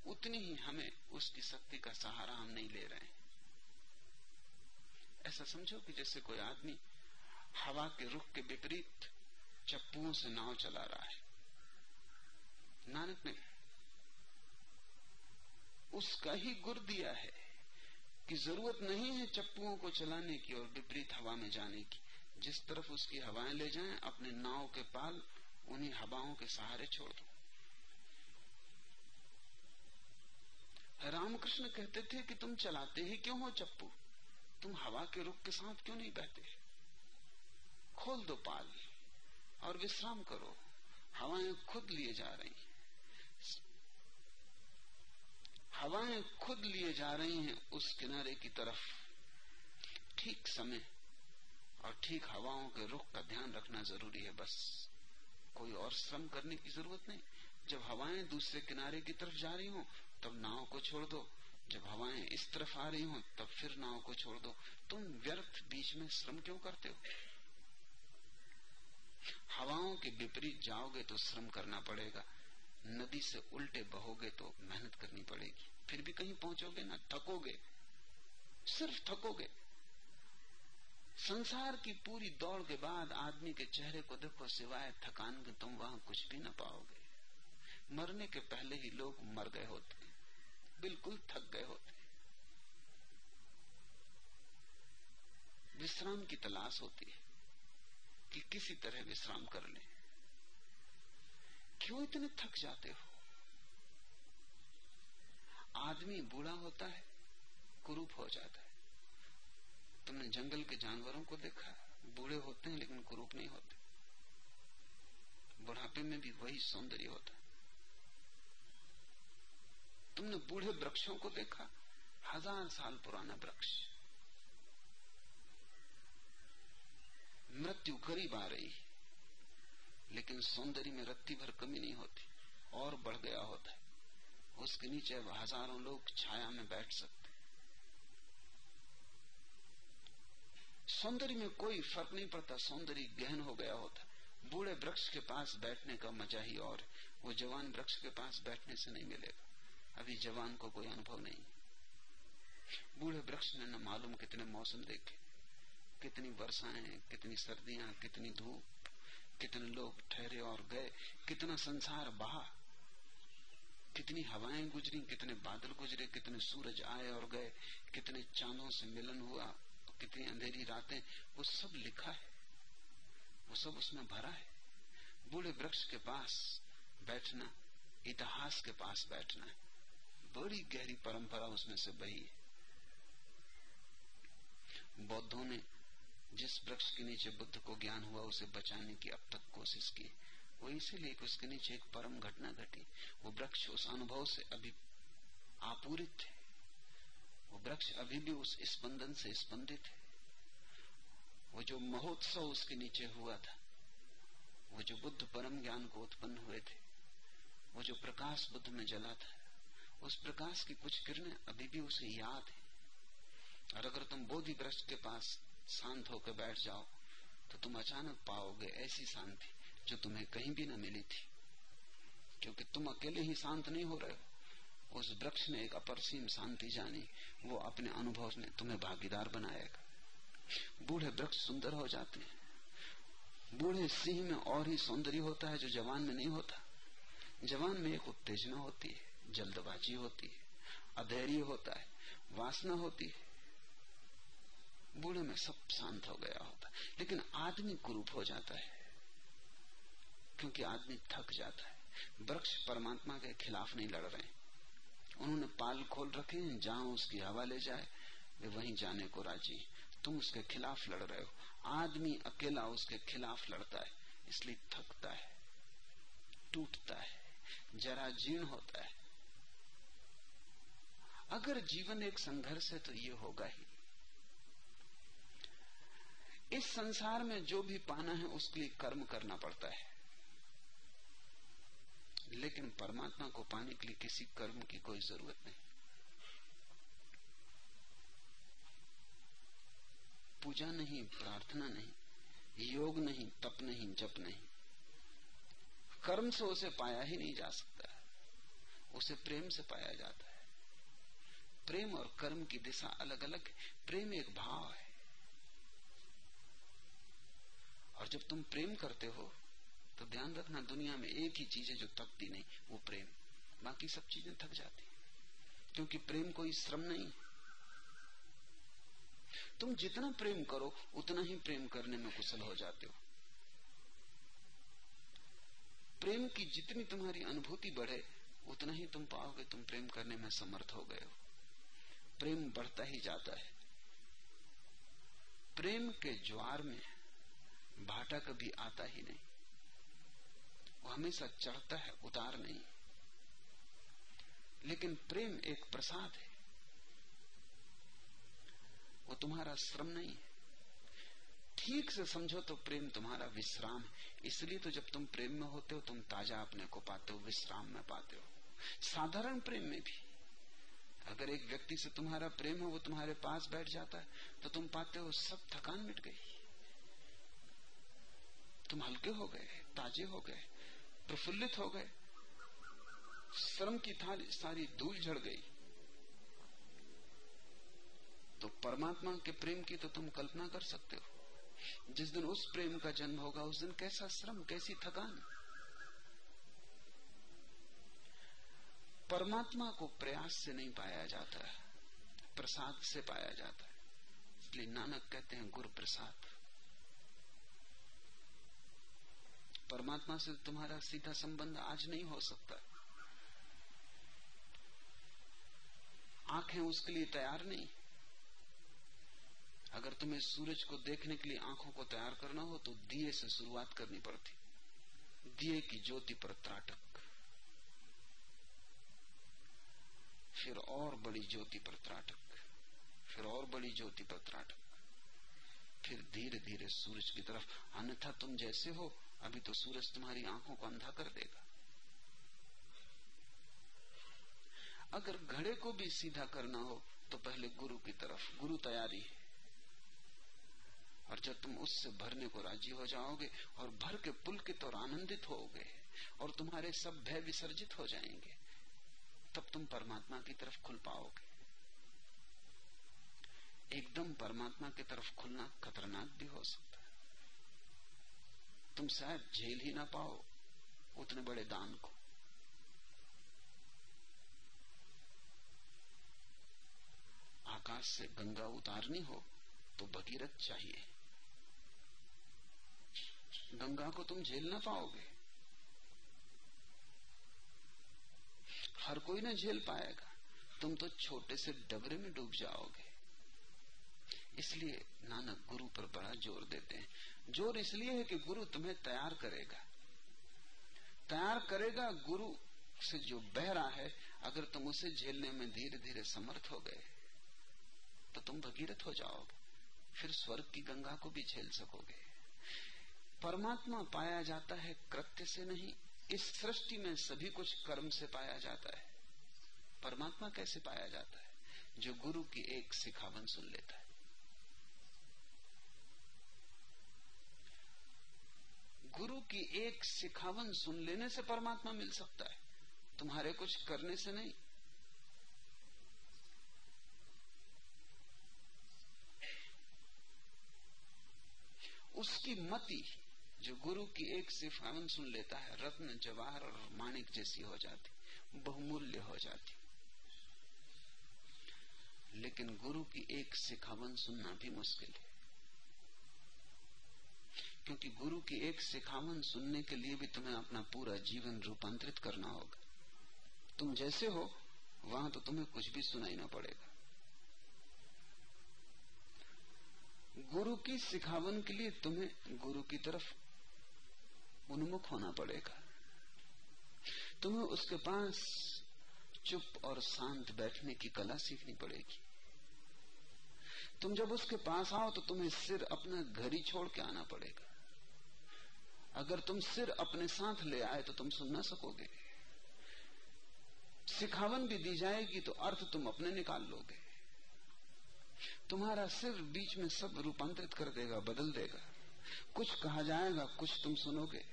उतनी ही हमें उसकी शक्ति का सहारा हम नहीं ले रहे हैं। ऐसा समझो कि जैसे कोई आदमी हवा के रुख के विपरीत चप्पुओं से नाव चला रहा है। नानक ने उसका ही गुर दिया है कि ज़रूरत नहीं है चप्पुओं को चलाने की और विपरीत हवा में जाने की। जिस तरफ़ उसकी हवाएँ ले जाएँ, अपने नाव के पाल उन्हीं हवाओं के सहारे छोड़ दो। रामकृष्ण कहते थे कि तुम चलाते ही क्यों हो चप्पू? तुम हवा के रुख के साथ क्यों नहीं बहते? खोल दो पाल और विश्राम करो। हवाएँ खुद लिए जा रही हवाएँ खुद लिए जा रही हैं उस किनारे की तरफ़। ठीक समय और ठीक हवाओं के रुख का ध्यान रखना ज़रूरी है बस। कोई और श्रम करने की ज़रूरत नहीं। जब हवाएँ दूसरे किनारे की तरफ़ जा रही हो, तब नाव को छोड़ दो। जब हवाएँ इस तरफ़ आ रही हो, तब फिर नाव को छोड़ दो। तुम व्यर्थ बीच में श्रम क्यों करते हो? हवाओं के विपरीत जाओगे तो श्रम करना पड़ेगा। नदी से उल्टे बहोगे तो मेहनत करनी पड़ेगी। फिर भी कहीं पहुंचोगे ना, थकोगे। सिर्फ़ थकोगे। संसार की पूरी दौड़ के बाद आदमी के चेहरे को देखो, सिवाय थकान के तुम वहाँ कुछ भी ना पाओगे। मरने के पहले ही लोग मर गए होते। बिल्कुल थक गए होते विश्राम की तलाश होती है कि किसी तरह विश्राम कर ले। क्यों इतने थक जाते हो? आदमी बूढ़ा होता है, कुरूप हो जाता है। तुमने जंगल के जानवरों को देखा, बूढ़े होते हैं लेकिन कुरूप नहीं होते। बुढ़ापे में भी वही सौंदर्य होता तुमने बूढ़े वृक्षों को देखा? हज़ार साल पुराना वृक्ष। मृत्यु करीब आ रही लेकिन सौंदर्य में रत्ती भर कमी नहीं होती, और बढ़ गया होता है। उसके नीचे हज़ारों लोग छाया में बैठ सकते सौंदर्य में कोई फ़र्क नहीं पड़ता, सौंदर्य गहन हो गया होता बूढ़े वृक्ष के पास बैठने का मज़ा ही और वो जवान वृक्ष के पास बैठने से नहीं मिलेगा। अभी जवान को कोई अनुभव नहीं। बूढ़े वृक्ष ने न मालूम कितने मौसम देखे, कितनी वर्षाएँ, कितनी सर्दियाँ, कितनी धूप, कितने लोग ठहरे और गए, कितना संसार बहा, कितनी हवाएँ गुजरी, कितने बादल गुजरे, कितने सूरज आए और गए, कितने चांदों से मिलन हुआ, कितनी अंधेरी रातें, वो सब लिखा है, वो सब उसमें भरा है। बूढ़े वृक्ष के पास बैठना, इतिहास के पास बैठना है। बड़ी गहरी परंपरा उसमें से बही है। बौद्धों ने जिस वृक्ष के नीचे बुद्ध को ज्ञान हुआ, उसे बचाने की अब तक कोशिश की। वो इसीलिए उसके नीचे एक परम घटना घटी। वो वृक्ष उस अनुभव से अभी आपूरित थे वो वृक्ष अभी भी उस स्पंदन से स्पंदित है। वो जो महोत्सव उसके नीचे हुआ था, वो जो बुद्ध परम ज्ञान को उत्पन्न हुए थे, वो जो प्रकाश बुद्ध में जला था उस प्रकाश की कुछ किरणें अभी भी उसे याद है। और अगर तुम बोधि वृक्ष के पास शांत होकर बैठ जाओ तो तुम अचानक पाओगे ऐसी शांति जो तुम्हें कहीं भी न मिली थी। क्योंकि तुम अकेले ही शांत नहीं हो रहे हो। उस वृक्ष ने एक अपरसीम शांति जानी, वो अपने अनुभव ने तुम्हें भागीदार बनाएगा। बूढ़े वृक्ष सुंदर हो जाते हैं। बूढ़े सिंह में और ही सौंदर्य होता है जो जवान में नहीं होता। जवान में एक उत्तेजना होती है। जल्दबाजी होती है, अधैर्य होता है, वासना होती है। बूढ़े में सब शांत हो गया होता है। लेकिन आदमी कुरूप हो जाता है, क्योंकि आदमी थक जाता है। वृक्ष परमात्मा के खिलाफ नहीं लड़ रहे उन्होंने पाल खोल रखे हैं, जहाँ उसकी हवा ले जाए, वे वहीं जाने को राज़ी तुम उसके खिलाफ लड़ रहे हो। आदमी अकेला उसके खिलाफ लड़ता है, इसलिए थकता है, टूटता है जरा जीर्ण होता है। अगर जीवन एक संघर्ष है तो ये होगा ही। इस संसार में जो भी पाना है, उसके लिए कर्म करना पड़ता है। लेकिन परमात्मा को पाने के लिए किसी कर्म की कोई ज़रूरत नहीं। पूजा नहीं, प्रार्थना नहीं, योग नहीं, तप नहीं, जप नहीं। कर्म से उसे पाया ही नहीं जा सकता। उसे प्रेम से पाया जाता है। प्रेम और कर्म की दिशा अलग अलग प्रेम एक भाव है। और जब तुम प्रेम करते हो तो ध्यान रखना दुनिया में एक ही चीज़ है जो थकती नहीं, वो प्रेम। बाकी सब चीज़ें थक जाती क्योंकि प्रेम कोई श्रम नहीं। तुम जितना प्रेम करो, उतना ही प्रेम करने में कुशल हो जाते हो। प्रेम की जितनी तुम्हारी अनुभूति बढ़े, उतना ही तुम पाओगे तुम प्रेम करने में समर्थ हो गए हो। प्रेम बढ़ता ही जाता है। प्रेम के ज्वार में भाटा कभी आता ही नहीं। वो हमेशा चढ़ता है, उतार नहीं। लेकिन प्रेम एक प्रसाद है। वो तुम्हारा श्रम नहीं। है ठीक से समझो तो प्रेम तुम्हारा विश्राम है। इसलिए तो जब तुम प्रेम में होते हो, तुम ताज़ा अपने को पाते हो, विश्राम में पाते हो। साधारण प्रेम में भी। अगर एक व्यक्ति से तुम्हारा प्रेम है, वो तुम्हारे पास बैठ जाता है तो तुम पाते हो सब थकान मिट गई। तुम हल्के हो गए, ताजे हो गए, प्रफुल्लित हो गए, श्रम की थाली सारी धूल झड़ गई। तो परमात्मा के प्रेम की तो तुम कल्पना कर सकते हो। जिस दिन उस प्रेम का जन्म होगा, उस दिन कैसा श्रम, कैसी थकान परमात्मा को प्रयास से नहीं पाया जाता है, प्रसाद से पाया जाता है। इसलिए नानक कहते हैं, गुरु प्रसाद। परमात्मा से तुम्हारा सीधा संबंध आज नहीं हो सकता। आँखें उसके लिए तैयार नहीं। अगर तुम्हें सूरज को देखने के लिए आँखों को तैयार करना हो तो दिए से शुरुआत करनी पड़ती। दिए की ज्योति पर त्राटक। फिर और बड़ी ज्योति पर त्राटक, फिर और बड़ी ज्योति पर त्राटक। फिर धीरे धीरे सूरज की तरफ़, अन्यथा तुम जैसे हो, अभी तो सूरज तुम्हारी आँखों को अंधा कर देगा। अगर घड़े को भी सीधा करना हो तो पहले गुरु की तरफ़, गुरु तैयारी है। और जब तुम उससे भरने को राज़ी हो जाओगे, और भर के पुल पुलकित और आनंदित होगे और तुम्हारे सब भय विसर्जित हो जाएँगे तब तुम परमात्मा की तरफ़ खुल पाओगे। एकदम परमात्मा की तरफ़ खुलना खतरनाक भी हो सकता है। तुम शायद झेल ही ना पाओ उतने बड़े दान को। आकाश से गंगा उतारनी हो तो भगीरथ चाहिए। गंगा को तुम झेल ना पाओगे। हर कोई ना झेल पाएगा। तुम तो छोटे से डबरे में डूब जाओगे। इसलिए नानक गुरु पर बड़ा ज़ोर देते हैं। ज़ोर इसलिए है कि गुरु तुम्हें तैयार करेगा। तैयार करेगा गुरु से जो बह रहा है, अगर तुम उसे झेलने में धीरे धीरे समर्थ हो गए तो तुम भगीरथ हो जाओगे। फिर स्वर्ग की गंगा को भी झेल सकोगे। परमात्मा पाया जाता है कृत्य से नहीं इस सृष्टि में सभी कुछ कर्म से पाया जाता है। परमात्मा कैसे पाया जाता है? जो गुरु की एक सिखावन सुन लेता है। गुरु की एक सिखावन सुन लेने से परमात्मा मिल सकता है। तुम्हारे कुछ करने से नहीं। उसकी मति जो गुरु की एक सिफावन सुन लेता है, रत्न, जवाहर और माणिक जैसी हो जाती, बहुमूल्य हो जाती। लेकिन गुरु की एक सिखावन सुनना भी मुश्किल है। क्योंकि गुरु की एक सिखावन सुनने के लिए भी तुम्हें अपना पूरा जीवन रूपांतरित करना होगा। तुम जैसे हो, वहाँ तो तुम्हें कुछ भी सुनाई ना पड़ेगा। गुरु की सिखावन के लिए तुम्हें गुरु की तरफ़ उन्मुख होना पड़ेगा। तुम्हें उसके पास चुप और शांत बैठने की कला सीखनी पड़ेगी। तुम जब उसके पास आओ तो तुम्हें सिर अपना घर ही छोड़ के आना पड़ेगा। अगर तुम सिर अपने साथ ले आए तो तुम सुन ना सकोगे। सिखावन भी दी जाएगी तो अर्थ तुम अपने निकाल लोगे। तुम्हारा सिर बीच में सब रूपांतरित कर देगा, बदल देगा। कुछ कहा जाएगा, कुछ तुम सुनोगे।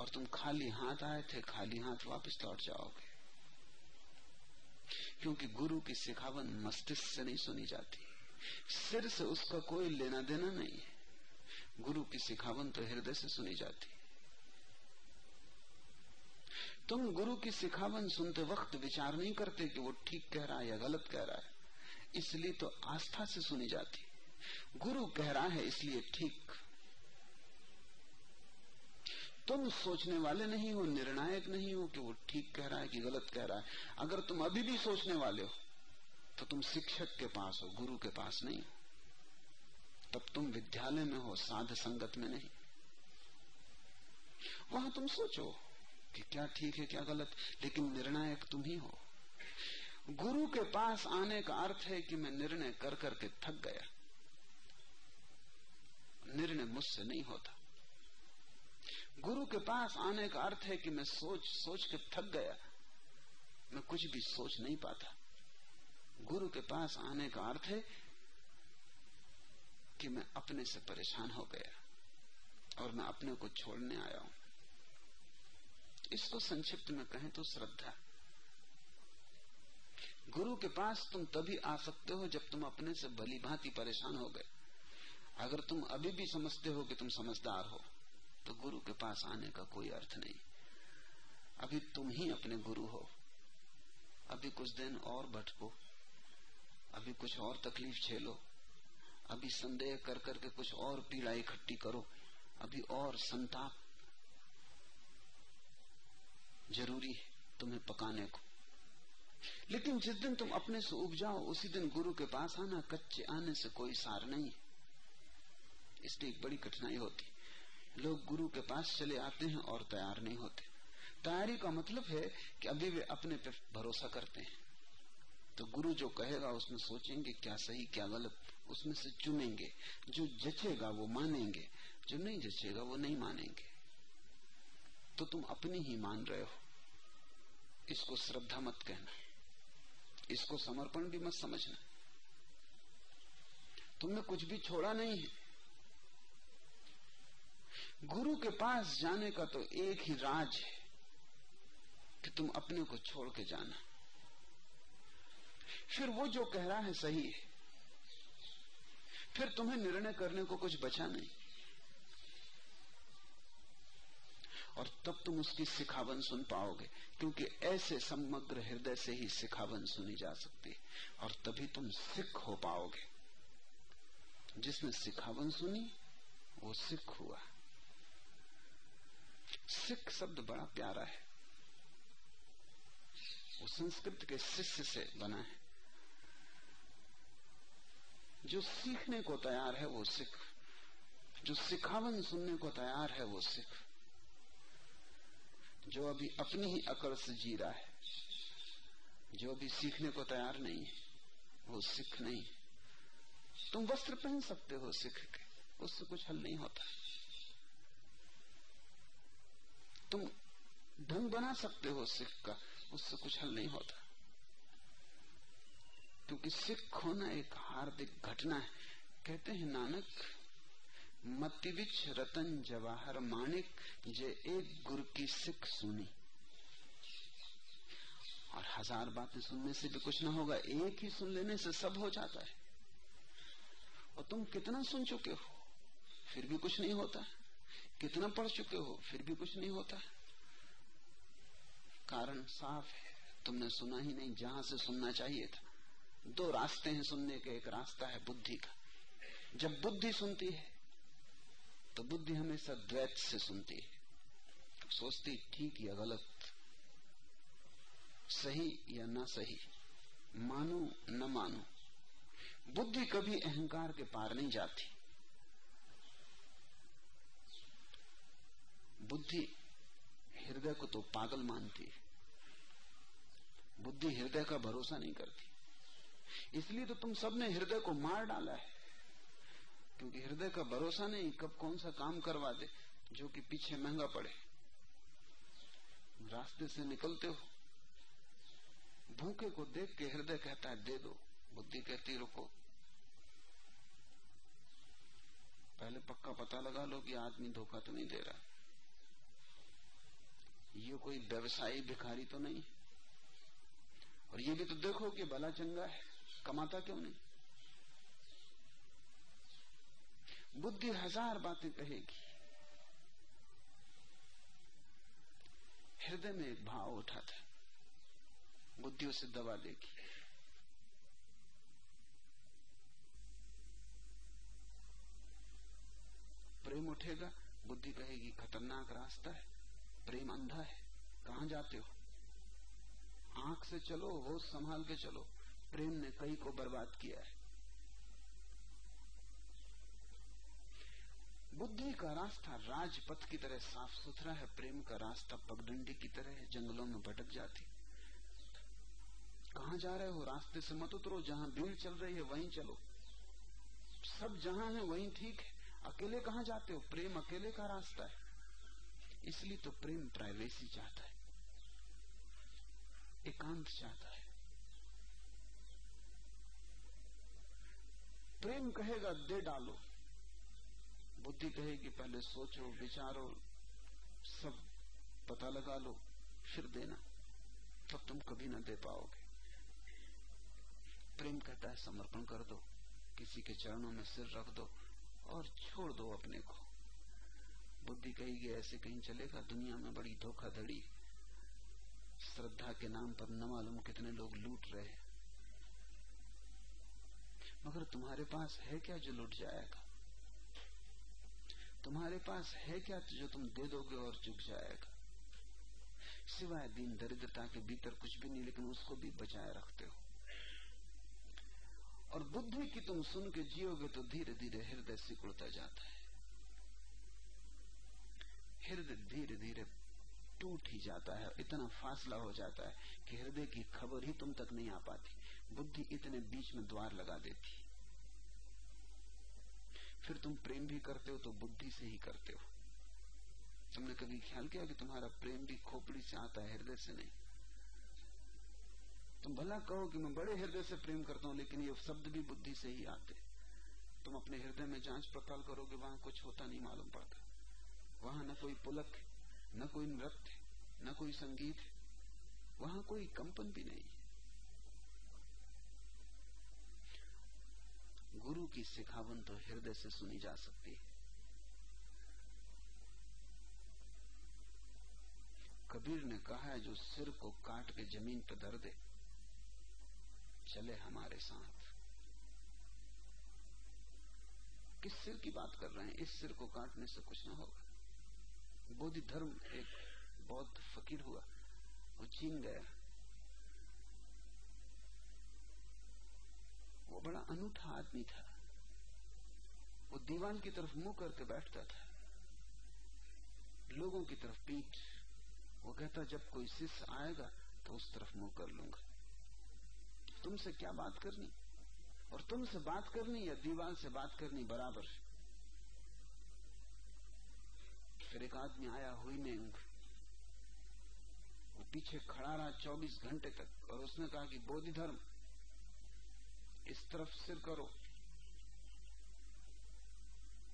और तुम खाली हाथ आए थे, खाली हाथ वापस लौट जाओगे। क्योंकि गुरु की सिखावन मस्तिष्क से नहीं सुनी जाती। सिर से उसका कोई लेना देना नहीं है। गुरु की सिखावन तो हृदय से सुनी जाती तुम गुरु की सिखावन सुनते वक्त विचार नहीं करते कि वो ठीक कह रहा है या गलत कह रहा है। इसलिए तो आस्था से सुनी जाती गुरु कह रहा है, इसलिए ठीक। तुम सोचने वाले नहीं हो, निर्णायक नहीं हो कि वो ठीक कह रहा है कि गलत कह रहा है। अगर तुम अभी भी सोचने वाले हो तो तुम शिक्षक के पास हो, गुरु के पास नहीं तब तुम विद्यालय में हो साध संगत में नहीं। वहाँ तुम सोचो कि क्या ठीक है, क्या गलत, लेकिन निर्णायक तुम ही हो। गुरु के पास आने का अर्थ है कि मैं निर्णय कर करके थक गया। निर्णय मुझसे नहीं होता। गुरु के पास आने का अर्थ है कि मैं सोच सोच के थक गया। मैं कुछ भी सोच नहीं पाता। गुरु के पास आने का अर्थ है कि मैं अपने से परेशान हो गया और मैं अपने को छोड़ने आया हूँ। इसको संक्षिप्त में कहें तो श्रद्धा। गुरु के पास तुम तभी आ सकते हो जब तुम अपने से भली भांति परेशान हो गए। अगर तुम अभी भी समझते हो कि तुम समझदार हो तो गुरु के पास आने का कोई अर्थ नहीं। अभी तुम ही अपने गुरु हो। अभी कुछ दिन और भटको। अभी कुछ और तकलीफ़ झेलो। अभी संदेह कर करके कुछ और पीड़ा इकट्ठी करो। अभी और संताप ज़रूरी है तुम्हें पकाने को। लेकिन जिस दिन तुम अपने से उब जाओ, उसी दिन गुरु के पास आना। कच्चे आने से कोई सार नहीं। है इसलिए बड़ी कठिनाई होती। लोग गुरु के पास चले आते हैं और तैयार नहीं होते। तैयारी का मतलब है कि अभी वे अपने पे भरोसा करते हैं। तो गुरु जो कहेगा, उसमें सोचेंगे क्या सही, क्या गलत, उसमें से चुनेंगे। जो जचेगा, वो मानेंगे। जो नहीं जचेगा, वो नहीं मानेंगे। तो तुम अपनी ही मान रहे हो। इसको श्रद्धा मत कहना। इसको समर्पण भी मत समझना। तुमने कुछ भी छोड़ा नहीं है। गुरु के पास जाने का तो एक ही राज है कि तुम अपने को छोड़ के जाना। फिर वो जो कह रहा है सही है। फिर तुम्हें निर्णय करने को कुछ बचा नहीं। और तब तुम उसकी सिखावन सुन पाओगे, क्योंकि ऐसे समग्र हृदय से ही सिखावन सुनी जा सकती है, और तभी तुम सिख हो पाओगे। जिसने सिखावन सुनी, वो सिख हुआ। सिख शब्द बड़ा प्यारा है। वो संस्कृत के शिष्य से बना है। जो सीखने को तैयार है वो सिख। जो सिखावन सुनने को तैयार है वो सिख। जो अभी अपनी ही अकड़ से जी रहा है, जो अभी सीखने को तैयार नहीं है, वो सिख नहीं। तुम वस्त्र पहन सकते हो सिख के, उससे कुछ हल नहीं होता। तुम ढंग बना सकते हो सिख का, उससे कुछ हल नहीं होता। क्योंकि सिख होना एक हार्दिक घटना है। कहते हैं, नानक, मतिविच रतन जवाहर मानिक जे एक गुरु की सिख सुनी। और हज़ार बातें सुनने से भी कुछ ना होगा, एक ही सुन लेने से सब हो जाता है। और तुम कितना सुन चुके हो, फिर भी कुछ नहीं होता। कितना पढ़ चुके हो, फिर भी कुछ नहीं होता। कारण साफ़ है, तुमने सुना ही नहीं, जहाँ से सुनना चाहिए था। दो रास्ते हैं सुनने के, एक रास्ता है बुद्धि का। जब बुद्धि सुनती है तो बुद्धि हमेशा द्वैत से सुनती है। सोचती, ठीक या गलत, सही या ना सही, मानो न मानो। बुद्धि कभी अहंकार के पार नहीं जाती। बुद्धि हृदय को तो पागल मानती है। बुद्धि हृदय का भरोसा नहीं करती। इसलिए तो तुम सबने हृदय को मार डाला है। क्योंकि हृदय का भरोसा नहीं, कब कौन सा काम करवा दे, जो कि पीछे महँगा पड़े। रास्ते से निकलते हो। भूखे को देख के हृदय कहता है, दे दो। बुद्धि कहती रुको। पहले पक्का पता लगा लो कि आदमी धोखा तो नहीं दे रहा। ये कोई व्यवसायी भिखारी तो नहीं और ये भी तो देखो कि भला चंगा है, कमाता क्यों नहीं? बुद्धि हज़ार बातें कहेगी। हृदय में एक भाव उठा था। बुद्धि उसे दबा देगी। प्रेम उठेगा, बुद्धि कहेगी, खतरनाक रास्ता है। प्रेम अंधा है। कहा जाते हो? आँख से चलो, होश संभाल के चलो। प्रेम ने कई को बर्बाद किया है। बुद्धि का रास्ता राजपथ की तरह साफ़ सुथरा है। प्रेम का रास्ता पगडंडी की तरह है। जंगलों में भटक जाती। कहा जा रहे हो? रास्ते से मत उतरो। जहाँ भीड़ चल रही है, वहीं चलो। सब जहाँ है, वहीं ठीक है। अकेले कहा जाते हो? प्रेम अकेले का रास्ता है। इसलिए तो प्रेम प्राइवेसी चाहता है। एकांत चाहता है। प्रेम कहेगा, दे डालो। बुद्धि कहेगी पहले सोचो, विचारो, सब पता लगा लो, फिर देना। तब तुम कभी ना दे पाओगे। प्रेम कहता है, समर्पण कर दो, किसी के चरणों में सिर रख दो और छोड़ दो अपने को। बुद्धि कहेगी ऐसे कहीं चलेगा? दुनिया में बड़ी धोखाधड़ी। श्रद्धा के नाम पर न मालूम कितने लोग लूट रहे हैं। मगर तुम्हारे पास है क्या जो लूट जाएगा? तुम्हारे पास है क्या जो तुम दे दोगे और चुक जाएगा? सिवाय दीन दरिद्रता के भीतर कुछ भी नहीं, लेकिन उसको भी बचाए रखते हो। और बुद्धि की तुम सुन के जियोगे तो धीरे धीरे हृदय सिकुड़ता जाता है। हृदय धीरे धीरे टूट ही जाता है, इतना फासला हो जाता है कि हृदय की खबर ही तुम तक नहीं आ पाती। बुद्धि इतने बीच में द्वार लगा देती। फिर तुम प्रेम भी करते हो तो बुद्धि से ही करते हो। तुमने कभी ख्याल किया कि तुम्हारा प्रेम भी खोपड़ी से आता है, हृदय से नहीं? तुम भला कहो कि मैं बड़े हृदय से प्रेम करता हूँ, लेकिन ये शब्द भी बुद्धि से ही आते। तुम अपने हृदय में जाँच पड़ताल करोगे, वहाँ कुछ होता नहीं, मालूम पड़ता। वहाँ न कोई पुलक, न कोई नृत्य, न कोई संगीत, वहाँ कोई कंपन भी नहीं गुरु की सिखावन तो हृदय से सुनी जा सकती है। कबीर ने कहा है, जो सिर को काट के ज़मीन पर धर दे चले हमारे साथ। किस सिर की बात कर रहे हैं? इस सिर को काटने से कुछ ना होगा। बोधि धर्म एक बहुत फकीर हुआ, वो चीन गया। वो बड़ा अनूठा आदमी था। वो दीवान की तरफ़ मुँह करके बैठता था। लोगों की तरफ़ पीठ। वो कहता, जब कोई शिष्य आएगा तो उस तरफ़ मुँह कर लूँगा। तुमसे क्या बात करनी? और तुमसे बात करनी या दीवान से बात करनी बराबर फिर एक आदमी आया, हुई नेंग वो पीछे खड़ा रहा चौबीस घंटे तक और उसने कहा कि बोधि धर्म, इस तरफ़ सिर करो।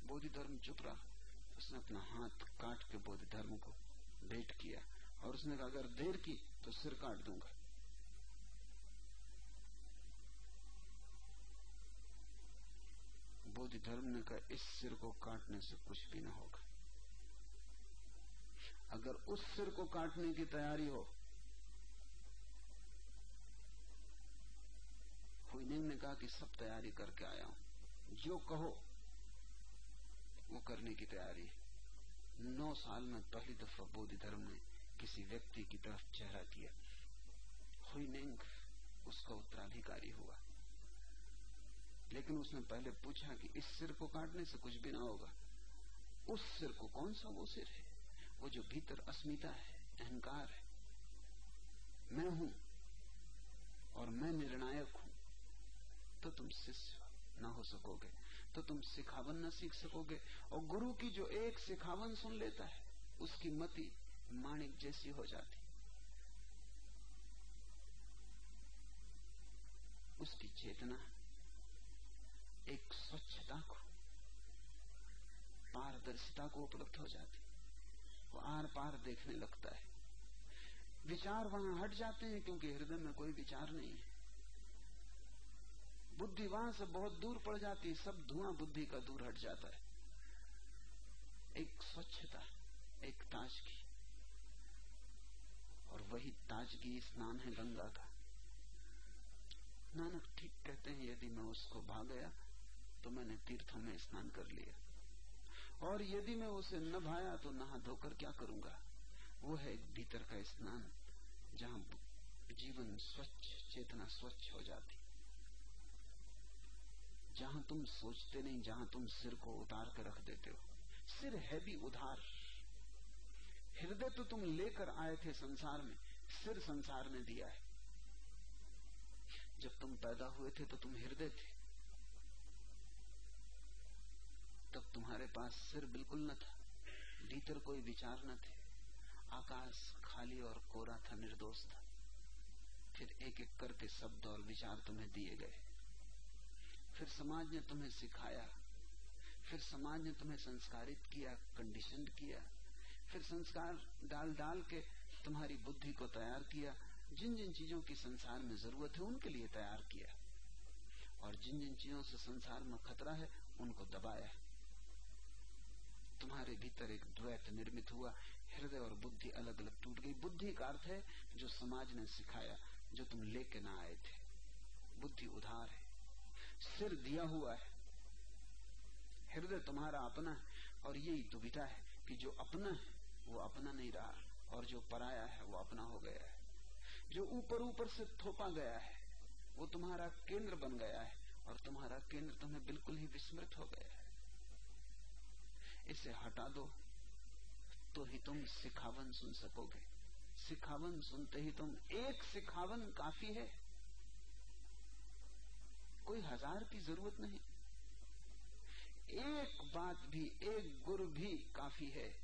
बोधि धर्म चुप रहा। उसने अपना हाथ काट के बोधि धर्म को भेंट किया और उसने कहा, अगर देर की तो सिर काट दूँगा। बोधि धर्म ने कहा, इस सिर को काटने से कुछ भी ना होगा। अगर उस सिर को काटने की तैयारी हो ने कहा कि सब तैयारी करके आया हूँ। जो कहो, वो करने की तैयारी नौ साल में पहली दफ़ा बोधि धर्म ने किसी व्यक्ति की तरफ़ चेहरा किया। हुइनिंग उसका उत्तराधिकारी हुआ। लेकिन उसने पहले पूछा कि इस सिर को काटने से कुछ भी ना होगा। उस सिर को कौन सा वो सिर है? वो जो भीतर अस्मिता है, अहंकार है। मैं हूँ और मैं निर्णायक हूँ। तो तुम शिष्य ना हो सकोगे तो तुम सिखावन न सीख सकोगे और गुरु की जो एक सिखावन सुन लेता है, उसकी मति माणिक जैसी हो जाती। उसकी चेतना एक स्वच्छता को, पारदर्शिता को उपलब्ध हो जाती। वो आर पार देखने लगता है। विचार वहाँ हट जाते हैं क्योंकि हृदय में कोई विचार नहीं है। बुद्धि वहाँ से बहुत दूर पड़ जाती है, सब धुआँ बुद्धि का दूर हट जाता है। एक स्वच्छता, एक ताजगी। और वही ताजगी स्नान है गंगा का। नानक ठीक कहते हैं, यदि मैं उसको भा गया तो मैंने तीर्थों में स्नान कर लिया। और यदि मैं उसे न भाया तो नहा धोकर क्या करूँगा? वो है एक भीतर का स्नान, जहाँ जीवन स्वच्छ, चेतना स्वच्छ हो जाती। जहाँ तुम सोचते नहीं, जहाँ तुम सिर को उतार कर रख देते हो। सिर है भी उधार। हृदय तो तुम लेकर आए थे संसार में, सिर संसार ने दिया है। जब तुम पैदा हुए थे तो तुम हृदय थे। तब तुम्हारे पास सिर बिल्कुल न था, भीतर कोई विचार न थे। आकाश खाली और कोरा था, निर्दोष था। फिर एक एक करके शब्द और विचार तुम्हें दिए गए। फिर समाज ने तुम्हें सिखाया। फिर समाज ने तुम्हें संस्कारित किया कंडीशन किया। फिर संस्कार डाल डाल के तुम्हारी बुद्धि को तैयार किया। जिन जिन चीज़ों की संसार में ज़रूरत है, उनके लिए तैयार किया। और जिन जिन चीज़ों से संसार में खतरा है, उनको दबाया। तुम्हारे भीतर एक द्वैत निर्मित हुआ। हृदय और बुद्धि अलग अलग टूट गई। बुद्धि का अर्थ है जो समाज ने सिखाया, जो तुम लेके ना आए थे। बुद्धि उधार है। सिर दिया हुआ है। हृदय तुम्हारा अपना है और यही दुविधा है कि जो अपना है, वो अपना नहीं रहा और जो पराया है, वो अपना हो गया है। जो ऊपर ऊपर से थोपा गया है, वो तुम्हारा केंद्र बन गया है और तुम्हारा केंद्र तुम्हें बिल्कुल ही विस्मृत हो गया है। इसे हटा दो। तो ही तुम सिखावन सुन सकोगे। सिखावन सुनते ही तुम, एक सिखावन काफ़ी है। कोई हज़ार की ज़रूरत नहीं। एक बात भी, एक गुर भी काफ़ी है।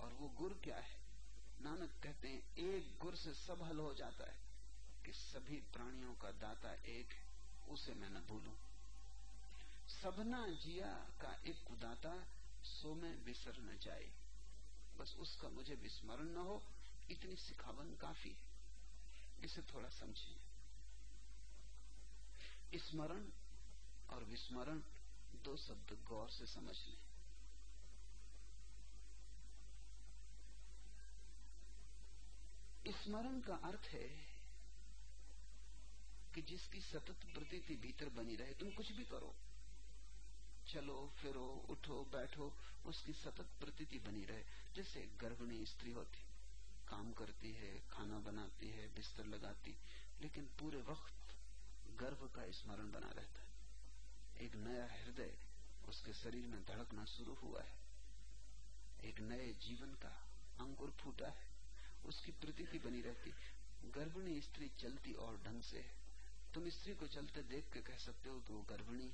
और वो गुर क्या है? नानक कहते हैं, एक गुर से सब हल हो जाता है कि सभी प्राणियों का दाता एक है, उसे मैं न भूलू। सबना जिया का एक दाता सो में बिसर न जाए। बस उसका मुझे विस्मरण न हो, इतनी सिखावन काफ़ी है। इसे थोड़ा समझिए स्मरण और विस्मरण दो शब्द गौर से समझ लें। स्मरण का अर्थ है कि जिसकी सतत प्रतीति भीतर बनी रहे, तुम कुछ भी करो। चलो, फिरो, उठो, बैठो, उसकी सतत प्रतीति बनी रहे, जैसे गर्भिणी स्त्री होती। काम करती है, खाना बनाती है, बिस्तर लगाती, लेकिन पूरे वक्त गर्भ का स्मरण बना रहता है। एक नया हृदय उसके शरीर में धड़कना शुरू हुआ है। एक नए जीवन का अंकुर फूटा है। उसकी प्रतीति बनी रहती। गर्भिणी स्त्री चलती और ढंग से है। तुम स्त्री को चलते देख के कह सकते हो कि वो गर्भिणी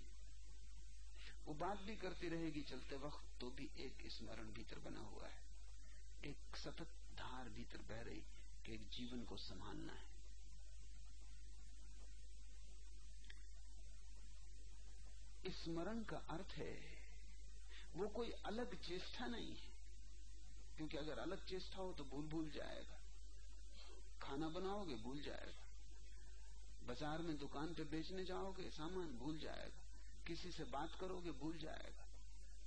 वो बात भी करती रहेगी, चलते वक्त तो भी एक स्मरण भीतर बना हुआ है। एक सतत धार भीतर बह रही कि एक जीवन को संभालना है। स्मरण का अर्थ है, वो कोई अलग चेष्टा नहीं है, क्योंकि अगर अलग चेष्टा हो तो भूल भूल जाएगा। खाना बनाओगे, भूल जाएगा। बाज़ार में दुकान पे बेचने जाओगे, सामान भूल जाएगा। किसी से बात करोगे, भूल जाएगा।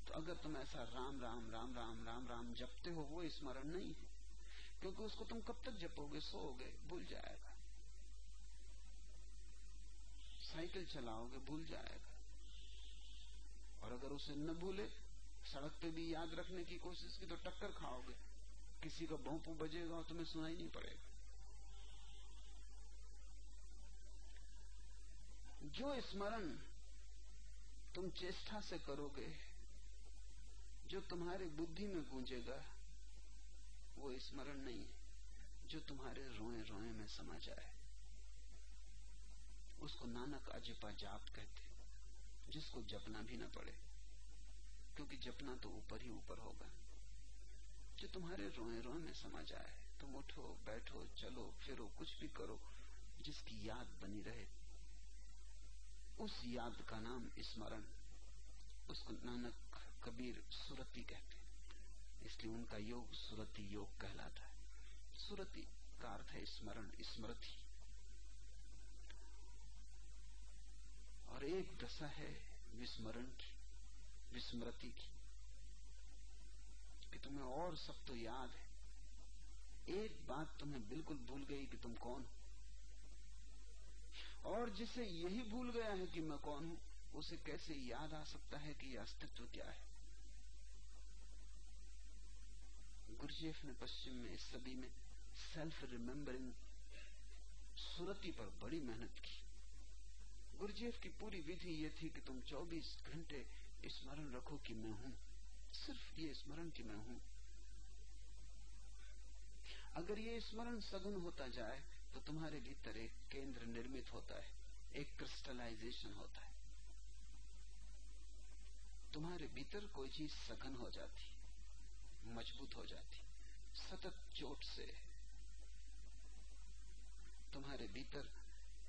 तो अगर तुम ऐसा राम राम राम राम राम राम जपते हो, वो स्मरण नहीं है। क्योंकि उसको तुम कब तक जपोगे, सोओगे, भूल जाएगा। साइकिल चलाओगे, भूल जाएगा। और अगर उसे न भूले, सड़क पे भी याद रखने की कोशिश की तो टक्कर खाओगे। किसी का भोंपू बजेगा और तुम्हें सुनाई नहीं पड़ेगा। जो स्मरण तुम चेष्टा से करोगे, जो तुम्हारे बुद्धि में गूंजेगा, वो स्मरण नहीं है, जो तुम्हारे रोए रोए में समा जाए। उसको नानक अजपा जाप कहते जिसको जपना भी ना पड़े, क्योंकि जपना तो ऊपर ही ऊपर होगा। जो तुम्हारे रोए रोए में समा जाए, तुम उठो, बैठो, चलो, फिरो, कुछ भी करो, जिसकी याद बनी रहे उस याद का नाम स्मरण उसको नानक कबीर सुरति कहते हैं। इसलिए उनका योग सुरति योग कहलाता है। सुरति का अर्थ है स्मरण, स्मृति। और एक दशा है विस्मरण की, विस्मृति की। कि तुम्हें और सब तो याद है। एक बात तुम्हें बिल्कुल भूल गई कि तुम कौन हो? और जिसे यही भूल गया है कि मैं कौन हूँ, उसे कैसे याद आ सकता है कि यह अस्तित्व क्या है? गुरुजेफ ने पश्चिम में इस सदी में सेल्फ रिमेम्बरिंग सुरति पर बड़ी मेहनत की। गुरुजेफ की पूरी विधि ये थी कि तुम 24 घंटे स्मरण रखो कि मैं हूँ, सिर्फ़ ये स्मरण कि मैं हूँ। अगर ये स्मरण सघन होता जाए तो तुम्हारे भीतर एक केंद्र निर्मित होता है, एक क्रिस्टलाइजेशन होता है। तुम्हारे भीतर कोई चीज़ सघन हो जाती, मज़बूत हो जाती, सतत चोट से। तुम्हारे भीतर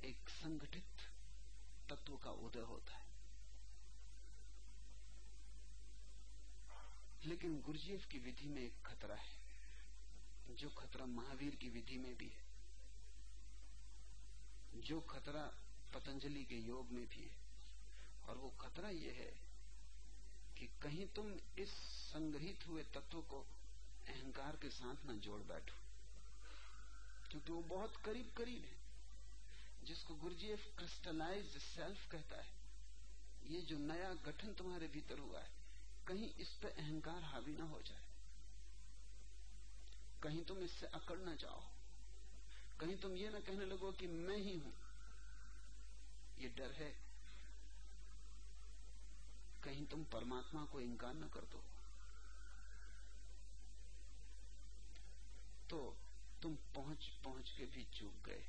एक संगठित तत्व का उदय होता है। लेकिन गुरुजीफ की विधि में एक खतरा है, जो खतरा महावीर की विधि में भी है। जो खतरा पतंजलि के योग में भी है। और वो खतरा यह है कि कहीं तुम इस संग्रहित हुए तत्व को अहंकार के साथ न जोड़ बैठो। क्योंकि वो बहुत करीब करीब है। जिसको गुरुजीएफ क्रिस्टलाइज सेल्फ कहता है, ये जो नया गठन तुम्हारे भीतर हुआ है, कहीं इस पर अहंकार हावी ना हो जाए। कहीं तुम इससे अकड़ ना जाओ। कहीं तुम ये ना कहने लगो कि मैं ही हूँ। ये डर है। कहीं तुम परमात्मा को इनकार ना कर दो। तो तुम पहुँच पहुँच के भी चूक गए।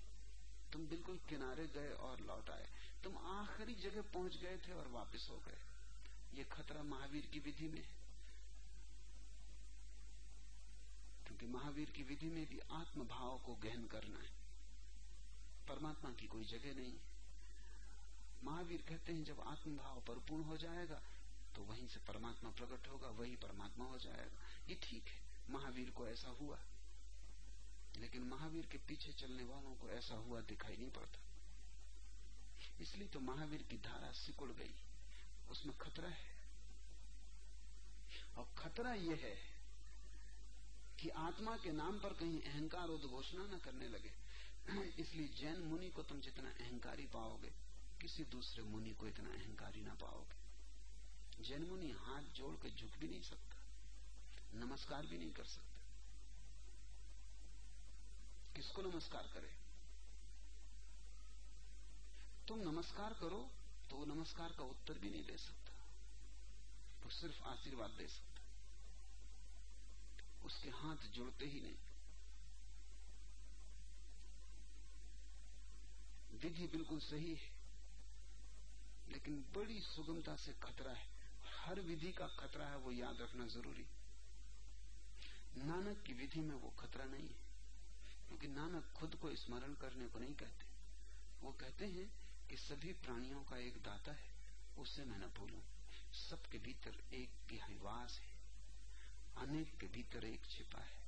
तुम बिल्कुल किनारे गए और लौट आए। तुम आखिरी जगह पहुँच गए थे और वापस हो गए। ये खतरा महावीर की विधि में है। क्योंकि महावीर की विधि में भी आत्म भाव को गहन करना है। परमात्मा की कोई जगह नहीं। महावीर कहते हैं, जब आत्म भाव परिपूर्ण हो जाएगा तो वहीं से परमात्मा प्रकट होगा, वही परमात्मा हो जाएगा। ये ठीक है, महावीर को ऐसा हुआ। लेकिन महावीर के पीछे चलने वालों को ऐसा हुआ दिखाई नहीं पड़ता। इसलिए तो महावीर की धारा सिकुड़ गई। उसमें खतरा है। और खतरा यह है कि आत्मा के नाम पर कहीं अहंकार उद्घोषणा न करने लगे। इसलिए जैन मुनि को तुम जितना अहंकारी पाओगे, किसी दूसरे मुनि को इतना अहंकारी ना पाओगे। जैन मुनि हाथ जोड़ के झुक भी नहीं सकता, नमस्कार भी नहीं कर सकता। किसको नमस्कार करे? तुम नमस्कार करो तो वो नमस्कार का उत्तर भी नहीं दे सकता, वो सिर्फ़ आशीर्वाद दे सकता। उसके हाथ जुड़ते ही नहीं। विधि बिल्कुल सही है, लेकिन बड़ी सुगमता से खतरा है। हर विधि का खतरा है, वो याद रखना ज़रूरी नानक की विधि में वो खतरा नहीं है, क्योंकि नानक खुद को स्मरण करने को नहीं कहते। वो कहते हैं कि सभी प्राणियों का एक दाता है उससे मैं न भूलू। सबके भीतर एक विवास है। अनेक के भीतर एक छिपा है,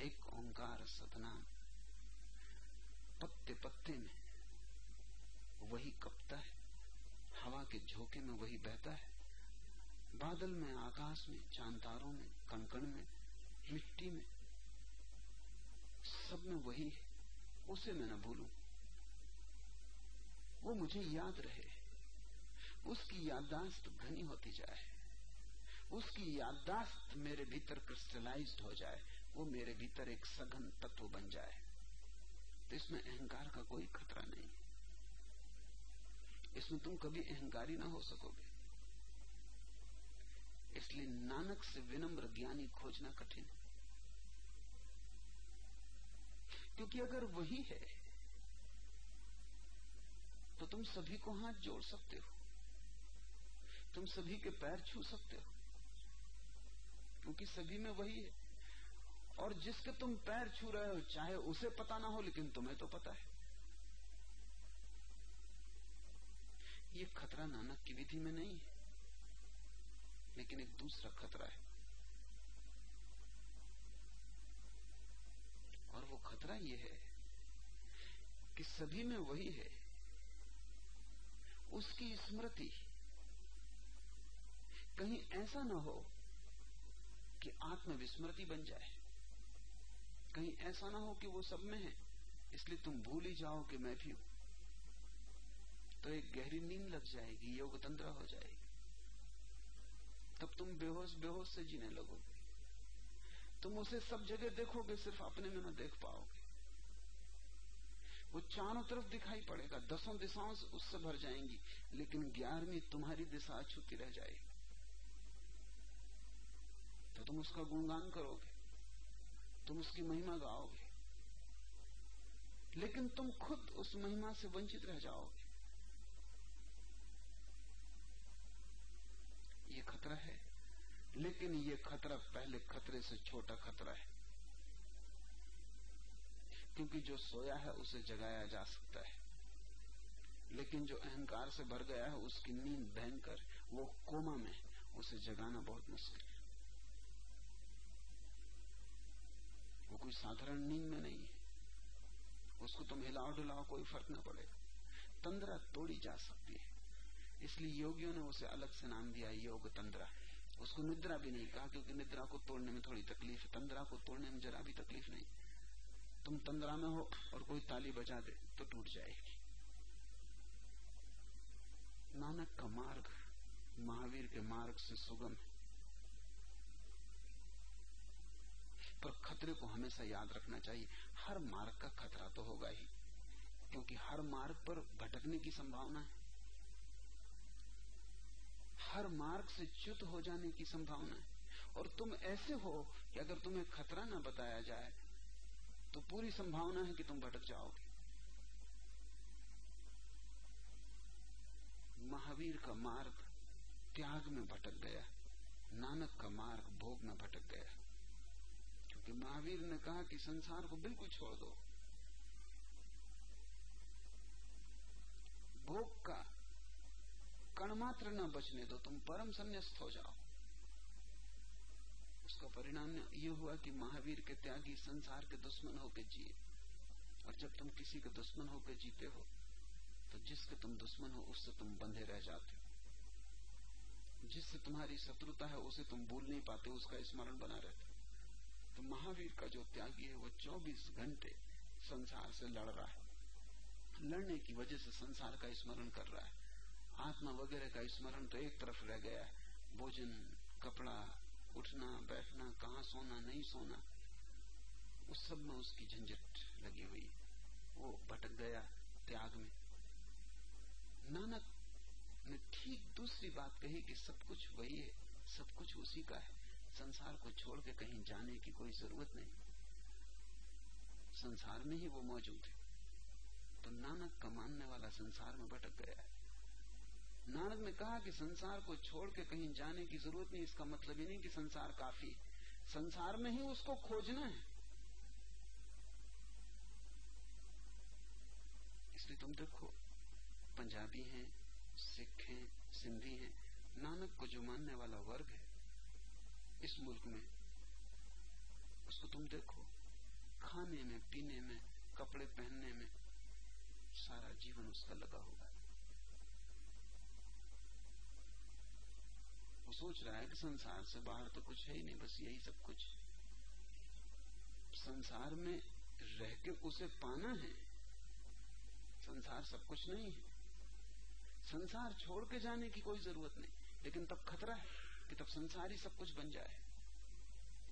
एक ओंकार सतनाम पत्ते पत्ते में। वही कपता है, हवा के झोंके में वही बहता है। बादल में, आकाश में, चांदारों में, कंकण में, मिट्टी में, सब में वही है, उसे मैं न भूलू। वो मुझे याद रहे, उसकी याददाश्त घनी होती जाए। उसकी याददाश्त मेरे भीतर क्रिस्टलाइज हो जाए, वो मेरे भीतर एक सघन तत्व बन जाए। तो इसमें अहंकार का कोई खतरा नहीं। इसमें तुम कभी अहंकारी ना हो सकोगे। इसलिए नानक से विनम्र ज्ञानी खोजना कठिन क्योंकि अगर वही है तो तुम सभी को हाथ जोड़ सकते हो। तुम सभी के पैर छू सकते हो। क्योंकि सभी में वही है। और जिसके तुम पैर छू रहे हो, चाहे उसे पता ना हो, लेकिन तुम्हें तो पता है। ये खतरा नानक की विधि में नहीं है, लेकिन एक दूसरा खतरा है। और वो खतरा ये है कि सभी में वही है। उसकी स्मृति कहीं ऐसा ना हो कि आत्मविस्मृति बन जाए। कहीं ऐसा ना हो कि वो सब में है, इसलिए तुम भूल ही जाओ कि मैं भी हूँ। तो एक गहरी नींद लग जाएगी, योग तंत्र हो जाएगी। तब तुम बेहोश बेहोश से जीने लगोगे। तुम उसे सब जगह देखोगे, सिर्फ़ अपने में न देख पाओगे। वो चारों तरफ़ दिखाई पड़ेगा, दसों दिशाओं से उससे भर जाएँगी, लेकिन ग्यारहवीं तुम्हारी दिशा अछूती रह जाएगी। तो तुम उसका गुणगान करोगे। तुम उसकी महिमा गाओगे। लेकिन तुम खुद उस महिमा से वंचित रह जाओगे। ये खतरा है, लेकिन ये खतरा पहले खतरे से छोटा खतरा है। क्योंकि जो सोया है, उसे जगाया जा सकता है। लेकिन जो अहंकार से भर गया है, उसकी नींद भयंकर, वो कोमा में, उसे जगाना बहुत मुश्किल है। वो कोई साधारण नींद में नहीं है। उसको तुम हिलाओ डुलाओ कोई फ़र्क ना पड़ेगा। तंद्रा तोड़ी जा सकती है। इसलिए योगियों ने उसे अलग से नाम दिया, योग तंद्रा। उसको निद्रा भी नहीं कहा, क्योंकि निद्रा को तोड़ने में थोड़ी तकलीफ़ है। तंद्रा को तोड़ने में जरा भी तकलीफ़ नहीं। तुम तंद्रा में हो और कोई ताली बजा दे तो टूट जाएगी। नानक का मार्ग महावीर के मार्ग से सुगम है। पर खतरे को हमेशा याद रखना चाहिए। हर मार्ग का खतरा तो होगा ही, क्योंकि हर मार्ग पर भटकने की संभावना है। हर मार्ग से च्युत हो जाने की संभावना है। और तुम ऐसे हो कि अगर तुम्हें खतरा ना बताया जाए तो पूरी संभावना है कि तुम भटक जाओगे। महावीर का मार्ग त्याग में भटक गया, नानक का मार्ग भोग में भटक गया। क्योंकि महावीर ने कहा कि संसार को बिल्कुल छोड़ दो। भोग का कण मात्र न बचने दो, तुम परम संन्यास्त हो जाओ। उसका परिणाम ये हुआ कि महावीर के त्यागी संसार के दुश्मन होकर जिए। और जब तुम किसी के दुश्मन होकर जीते हो तो जिसके तुम दुश्मन हो, उससे तुम बंधे रह जाते हो। जिससे तुम्हारी शत्रुता है, उसे तुम भूल नहीं पाते, उसका स्मरण बना रहता तो महावीर का जो त्यागी है, वो 24 घंटे संसार से लड़ रहा है। लड़ने की वजह से संसार का स्मरण कर रहा है। आत्मा वगैरह का स्मरण तो एक तरफ़ रह गया है। भोजन, कपड़ा, उठना, बैठना, कहा सोना, नहीं सोना, उस सब में उसकी झंझट लगी हुई वो भटक गया त्याग में। नानक ने ठीक दूसरी बात कही कि सब कुछ वही है, सब कुछ उसी का है। संसार को छोड़ के कहीं जाने की कोई ज़रूरत नहीं। संसार में ही वो मौजूद है। तो नानक का मानने वाला संसार में भटक गया है। नानक ने कहा कि संसार को छोड़ के कहीं जाने की ज़रूरत नहीं, इसका मतलब ही नहीं कि संसार काफ़ी संसार में ही उसको खोजना है। इसलिए तुम देखो, पंजाबी हैं, सिख हैं, सिंधी हैं, नानक को जो मानने वाला वर्ग है इस मुल्क में। उसको तुम देखो, खाने में, पीने में, कपड़े पहनने में सारा जीवन उसका लगा हुआ है वो सोच रहा है कि संसार से बाहर तो कुछ है ही नहीं, बस यही सब कुछ। संसार में रह के उसे पाना है, संसार सब कुछ नहीं है। संसार छोड़ के जाने की कोई ज़रूरत नहीं, लेकिन तब खतरा है। तब संसार ही सब कुछ बन जाए।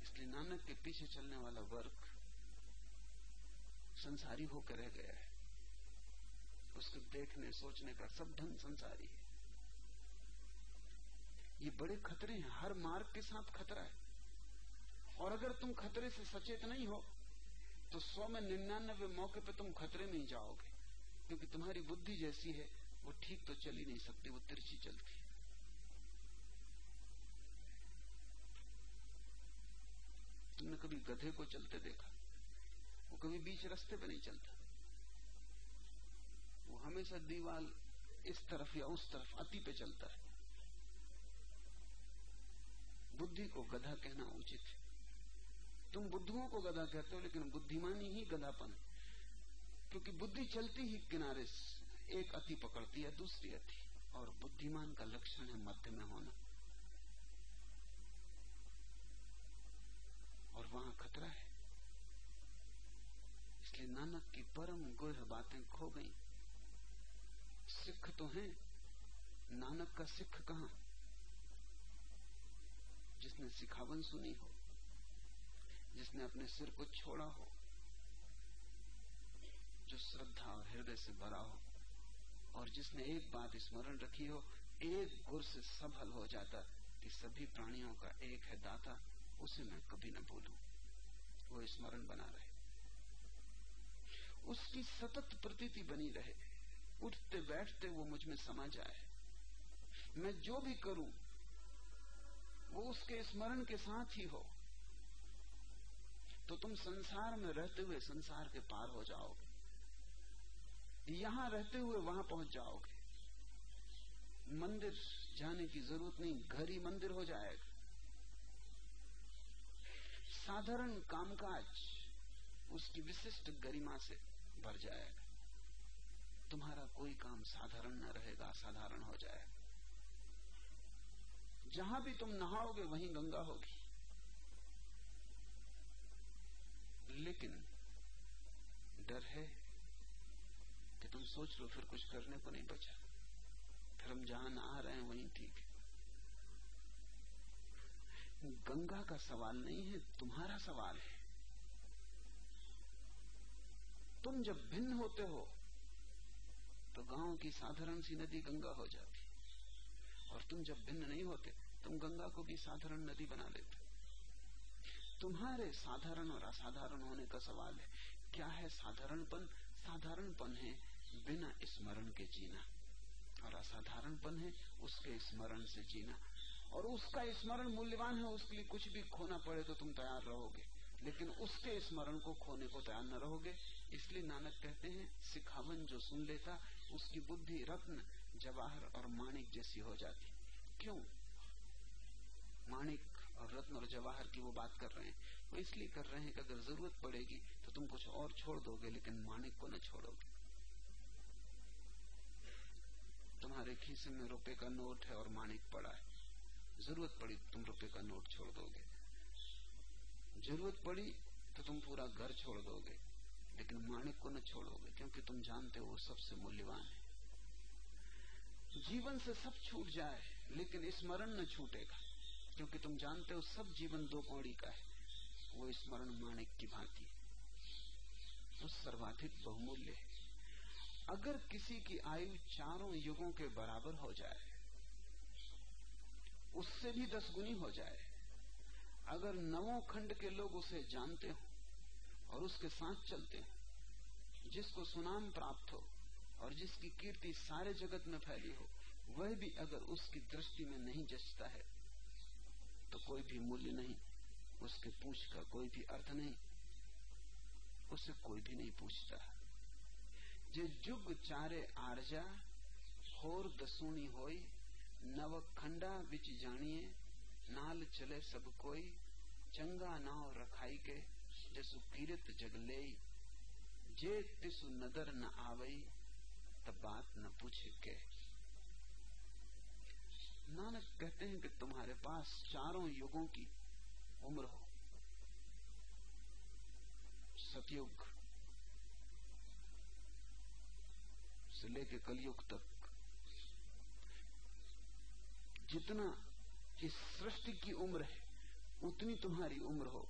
इसलिए नानक के पीछे चलने वाला वर्ग संसारी होकर रह गया है। उसके देखने, सोचने का सब ढंग संसारी है। ये बड़े खतरे हैं। हर मार्ग के साथ खतरा है। और अगर तुम खतरे से सचेत नहीं हो तो सौ में निन्यानबे मौके पे तुम खतरे में ही जाओगे। क्योंकि तुम्हारी बुद्धि जैसी है, वो ठीक तो चल ही नहीं सकती, वो तिरछी चलती तुमने कभी गधे को चलते देखा? वो कभी बीच रास्ते पे नहीं चलता। वो हमेशा दीवाल इस तरफ़ या उस तरफ़ अति पे चलता है। बुद्धि को गधा कहना उचित है। तुम बुद्धुओं को गधा कहते हो, लेकिन बुद्धिमानी ही गधापन क्योंकि बुद्धि चलती ही किनारे एक अति पकड़ती है, दूसरी अति। और बुद्धिमान का लक्षण है मध्य में होना। और वहाँ खतरा है। इसलिए नानक की परम गुह बातें खो गई। सिख तो हैं, नानक का सिख कहा? जिसने सिखावन सुनी हो, जिसने अपने सिर को छोड़ा हो, जो श्रद्धा और हृदय से भरा हो, और जिसने एक बात स्मरण रखी हो, एक गुर से सब हल हो जाता कि सभी प्राणियों का एक है दाता। उसे मैं कभी न भूलू वो स्मरण बना रहे। उसकी सतत प्रतीति बनी रहे। उठते बैठते वो मुझमें समा जाए। मैं जो भी करूँ, वो उसके स्मरण के साथ ही हो। तो तुम संसार में रहते हुए संसार के पार हो जाओगे। यहाँ रहते हुए वहाँ पहुँच जाओगे। मंदिर जाने की ज़रूरत नहीं, घर ही मंदिर हो जाएगा। साधारण कामकाज उसकी विशिष्ट गरिमा से भर जाएगा। तुम्हारा कोई काम साधारण न रहेगा, असाधारण हो जाएगा। जहाँ भी तुम नहाओगे, वहीं गंगा होगी। लेकिन डर है कि तुम सोच लो, फिर कुछ करने को नहीं बचा। फिर हम जहाँ नहा रहे हैं, वहीं ठीक है। गंगा का सवाल नहीं है, तुम्हारा सवाल है। तुम जब भिन्न होते हो तो गाँव की साधारण सी नदी गंगा हो जाती। और तुम जब भिन्न नहीं होते, तुम गंगा को भी साधारण नदी बना लेते तुम्हारे साधारण और असाधारण होने का सवाल है, क्या है साधारणपन? साधारणपन है बिना स्मरण के जीना। और असाधारणपन है उसके स्मरण से जीना। और उसका स्मरण मूल्यवान है, उसके लिए कुछ भी खोना पड़े तो तुम तैयार रहोगे। लेकिन उसके स्मरण को खोने को तैयार न रहोगे। इसलिए नानक कहते हैं, सिखावन जो सुन लेता, उसकी बुद्धि रत्न, जवाहर और माणिक जैसी हो जाती। क्यों? माणिक और रत्न और जवाहर की वो बात कर रहे हैं। वो इसलिए कर रहे हैं कि अगर ज़रूरत पड़ेगी तो तुम कुछ और छोड़ दोगे, लेकिन माणिक को न छोड़ोगे। तुम्हारे खीसे में रुपए का नोट है और माणिक पड़ा है। ज़रूरत पड़ी तो तुम रुपए का नोट छोड़ दोगे। ज़रूरत पड़ी तो तुम पूरा घर छोड़ दोगे, लेकिन माणिक को न छोड़ोगे, क्योंकि तुम जानते हो वो सबसे मूल्यवान है। जीवन से सब छूट जाए, लेकिन स्मरण न छूटेगा, क्योंकि तुम जानते हो सब जीवन दो कौड़ी का है। वो स्मरण माणिक की भांति तो सर्वाधिक बहुमूल्य है। अगर किसी की आयु चारों युगों के बराबर हो जाए उससे भी दस गुनी हो जाए। अगर नवों खंड के लोग उसे जानते हो और उसके साथ चलते हो, जिसको सुनाम प्राप्त हो और जिसकी कीर्ति सारे जगत में फैली हो, वह भी अगर उसकी दृष्टि में नहीं जचता है तो कोई भी मूल्य नहीं, उसके पूछ का कोई भी अर्थ नहीं, उसे कोई भी नहीं पूछता। जे जुग चारे आरजा, होर दसूनी होई नव खंडा बिच जानिए, नाल चले सब कोई, चंगा नाव रखाई के जसु कीरत जग ले जे तिसु नदर न आवई तब बात न पूछे के नानक कहते हैं कि तुम्हारे पास चारों युगों की उम्र हो। सतयुग से लेके कलयुग तक जितना इस सृष्टि की उम्र है, उतनी तुम्हारी उम्र हो।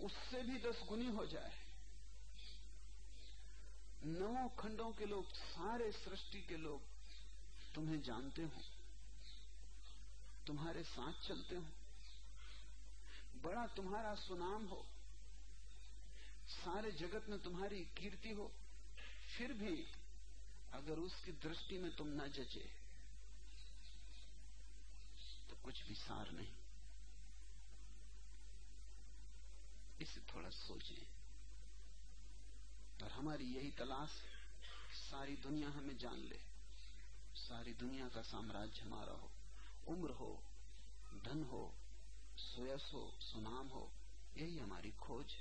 उससे भी दस गुनी हो जाए। नौ खंडों के लोग, सारे सृष्टि के लोग तुम्हें जानते हो। तुम्हारे साथ चलते हो। बड़ा तुम्हारा सुनाम हो। सारे जगत में तुम्हारी कीर्ति हो। फिर भी अगर उसकी दृष्टि में तुम न जचे तो कुछ भी सार नहीं। इसे थोड़ा सोचें और हमारी यही तलाश सारी दुनिया हमें जान ले, सारी दुनिया का साम्राज्य हमारा हो। उम्र हो, धन हो, सुयस हो, सुनाम हो, यही हमारी खोज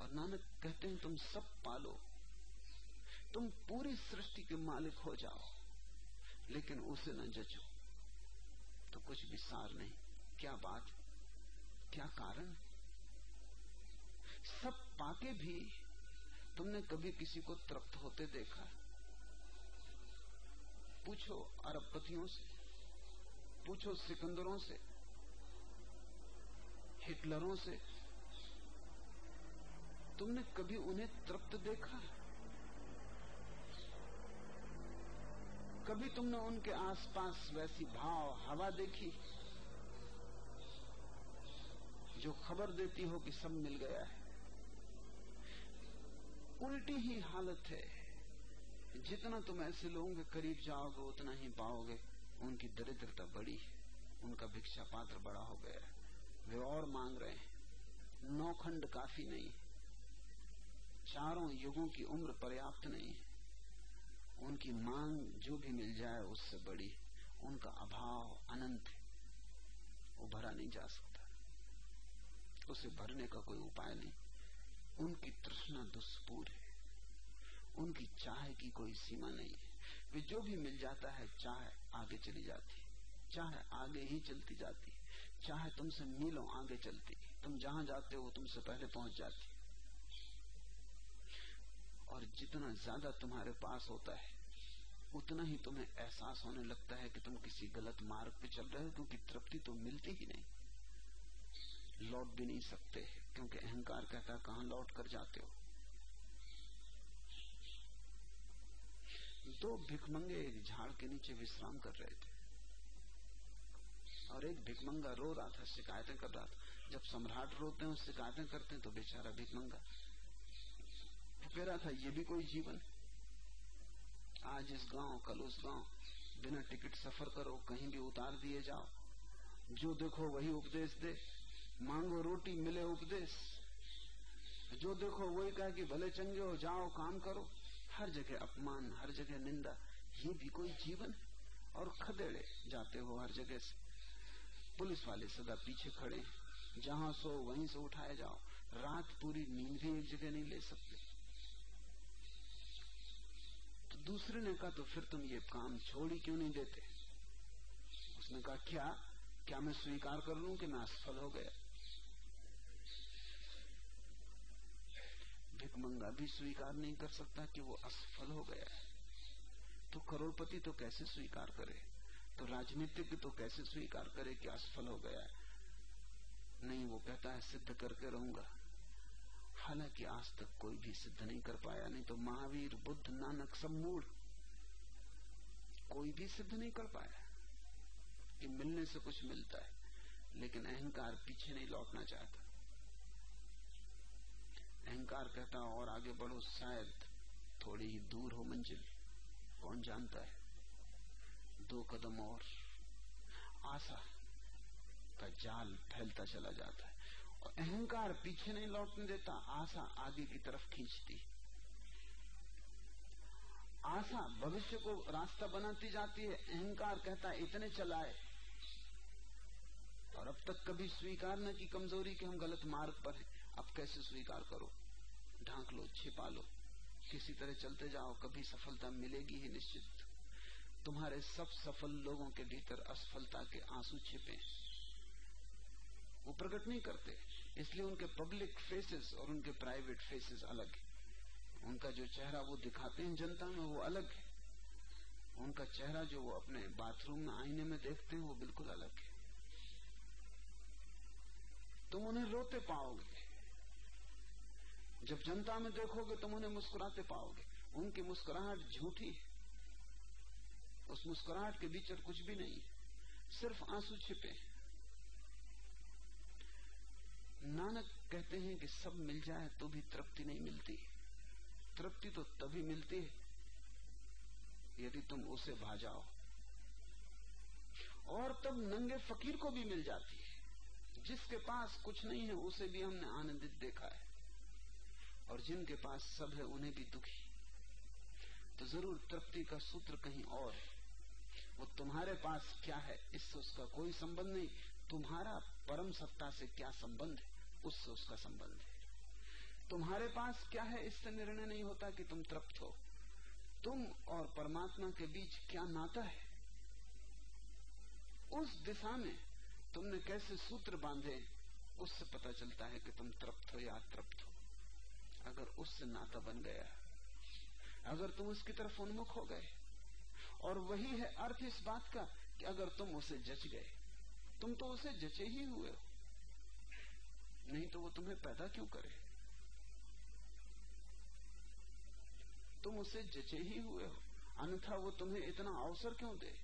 और नानक कहते हैं, तुम सब पालो। तुम पूरी सृष्टि के मालिक हो जाओ। लेकिन उसे न जचो। तो कुछ भी सार नहीं। क्या बात? क्या कारण? सब पाके भी तुमने कभी किसी को तृप्त होते देखा? पूछो अरबपतियों से। पूछो सिकंदरों से। हिटलरों से। तुमने कभी उन्हें तृप्त देखा? कभी तुमने उनके आसपास वैसी भाव, हवा देखी? जो खबर देती हो कि सब मिल गया है। उल्टी ही हालत है। जितना तुम ऐसे लोगों के करीब जाओगे, उतना ही पाओगे। उनकी दरिद्रता बड़ी है उनका भिक्षा पात्र बड़ा हो गया है। वे और मांग रहे हैं। नौखंड काफ़ी नहीं। चारों युगों की उम्र पर्याप्त नहीं है। उनकी मांग जो भी मिल जाए उससे बड़ी, उनका अभाव, अनंत है वो भरा नहीं जा सकता। उसे भरने का कोई उपाय नहीं। उनकी तृष्णा दुष्पूर है। उनकी चाह की कोई सीमा नहीं है। वे जो भी मिल जाता है, चाह आगे चली जाती चाहे आगे ही चलती जाती चाहे तुमसे मीलों आगे चलती तुम जहाँ जाते हो तुमसे पहले पहुँच जाती और जितना ज़्यादा तुम्हारे पास होता है उतना ही तुम्हें एहसास होने लगता है कि तुम किसी गलत मार्ग पे चल रहे हो, क्योंकि तृप्ति तो मिलती ही नहीं। लौट भी नहीं सकते, क्योंकि अहंकार कहता कहाँ लौट कर जाते हो? दो भिकमंगे एक झाड़ के नीचे विश्राम कर रहे थे। और एक भिकमंगा रो रहा था, शिकायतें कर रहा था। जब सम्राट रोते हैं शिकायतें करते हैं तो बेचारा भिकमंगा कह रहा था, ये भी कोई जीवन? आज इस गाँव, कल उस गाँव। बिना टिकट सफ़र करो, कहीं भी उतार दिए जाओ। जो देखो वही उपदेश दे। मांगो रोटी, मिले उपदेश। जो देखो वही कहा कि भले चंगे हो, जाओ, काम करो। हर जगह अपमान, हर जगह निंदा। ये भी कोई जीवन और खदेड़े जाते हो हर जगह से। पुलिस वाले सदा पीछे खड़े। जहाँ सो, वहीं से उठाए जाओ। रात पूरी नींद भी एक जगह नहीं ले सकते तो दूसरे ने कहा तो फिर तुम ये काम छोड़ ही क्यों नहीं देते? उसने कहा, क्या? क्या मैं स्वीकार कर लू कि मैं असफल हो गया? भिकमंगा भी स्वीकार नहीं कर सकता कि वो असफल हो गया है। तो करोड़पति तो कैसे स्वीकार करे? तो राजनीतिक तो कैसे स्वीकार करे कि असफल हो गया है? नहीं, वो कहता है, सिद्ध करके रहूँगा। हालाँकि आज तक कोई भी सिद्ध नहीं कर पाया, नहीं तो महावीर, बुद्ध, नानक सब मूड कोई भी सिद्ध नहीं कर पाया कि मिलने से कुछ मिलता है, लेकिन अहंकार पीछे नहीं लौटना चाहता। अहंकार कहता और आगे बढ़ो, शायद थोड़ी ही दूर हो मंजिल। कौन जानता है? दो कदम और। आशा का जाल फैलता चला जाता है। अहंकार पीछे नहीं लौटने देता, आशा आगे की तरफ़ खींचती। आशा भविष्य को रास्ता बनाती जाती है, अहंकार कहता है, इतने चलाए। और अब तक कभी स्वीकार न की कमज़ोरी कि हम गलत मार्ग पर हैं। अब कैसे स्वीकार करो? ढांक लो, छिपा लो। किसी तरह चलते जाओ, कभी सफलता मिलेगी ही निश्चित। तुम्हारे सब सफल लोगों के भीतर असफलता के आँसू छिपे वो प्रकट नहीं करते। इसलिए उनके पब्लिक फेसेस और उनके प्राइवेट फेसेस अलग है। उनका जो चेहरा वो दिखाते हैं जनता में, वो अलग है। उनका चेहरा जो वो अपने बाथरूम में आईने में देखते हैं, वो बिल्कुल अलग है। तुम उन्हें रोते पाओगे। जब जनता में देखोगे, तुम उन्हें मुस्कुराते पाओगे। उनकी मुस्कुराहट झूठी है। उस मुस्कुराहट के भीतर कुछ भी नहीं सिर्फ़ आँसू छिपे नानक कहते हैं कि सब मिल जाए तो भी तृप्ति नहीं मिलती। तृप्ति तो तभी मिलती है यदि तुम उसे भा जाओ और तब नंगे फकीर को भी मिल जाती है। जिसके पास कुछ नहीं है, उसे भी हमने आनंदित देखा है। और जिनके पास सब है, उन्हें भी दुखी। तो ज़रूर तृप्ति का सूत्र कहीं और है। वो तुम्हारे पास क्या है, इससे उसका कोई संबंध नहीं। तुम्हारा परम सत्ता से क्या संबंध है? उससे उसका संबंध है। तुम्हारे पास क्या है इससे निर्णय नहीं होता कि तुम तृप्त हो? तुम और परमात्मा के बीच क्या नाता है? उस दिशा में तुमने कैसे सूत्र बांधे, उससे पता चलता है कि तुम तृप्त हो या तृप्त हो। अगर उससे नाता बन गया, अगर तुम उसकी तरफ़ उन्मुख हो गए, और वही है अर्थ इस बात का कि अगर तुम उसे जच गए, तुम तो उसे जचे ही हुए हो। नहीं तो वो तुम्हें पैदा क्यों करे? तुम उसे जचे ही हुए हो। अन्यथा वो तुम्हें इतना अवसर क्यों दे?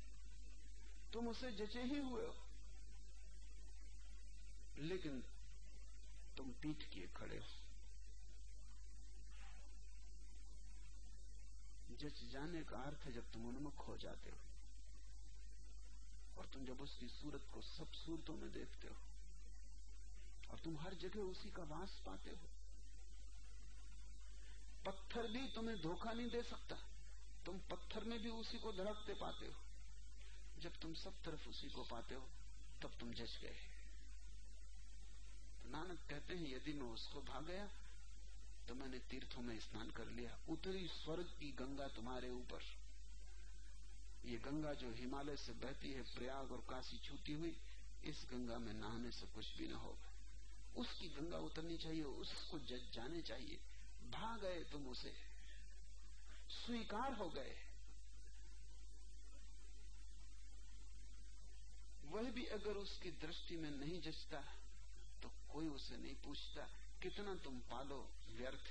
तुम उसे जचे ही हुए हो। लेकिन तुम पीठ किए खड़े हो। जच जाने का अर्थ है जब तुम उन्मुख हो जाते हो और तुम जब उसकी सूरत को सब सूरतों में देखते हो। और तुम हर जगह उसी का वास पाते हो। पत्थर भी तुम्हें धोखा नहीं दे सकता। तुम पत्थर में भी उसी को धड़कते पाते हो। जब तुम सब तरफ़ उसी को पाते हो, तब तुम जच गए। तो नानक कहते हैं, यदि मैं उसको भाग गया तो मैंने तीर्थों में स्नान कर लिया। उतरी स्वर्ग की गंगा तुम्हारे ऊपर। ये गंगा जो हिमालय से बहती है, प्रयाग और काशी छूती हुई, इस गंगा में नहाने से कुछ भी ना होगा। उसकी गंगा उतरनी चाहिए, उसको जज जाने चाहिए। भाग गए तुम उसे। स्वीकार हो गए। वह भी अगर उसकी दृष्टि में नहीं जचता तो कोई उसे नहीं पूछता, कितना तुम पालो, व्यर्थ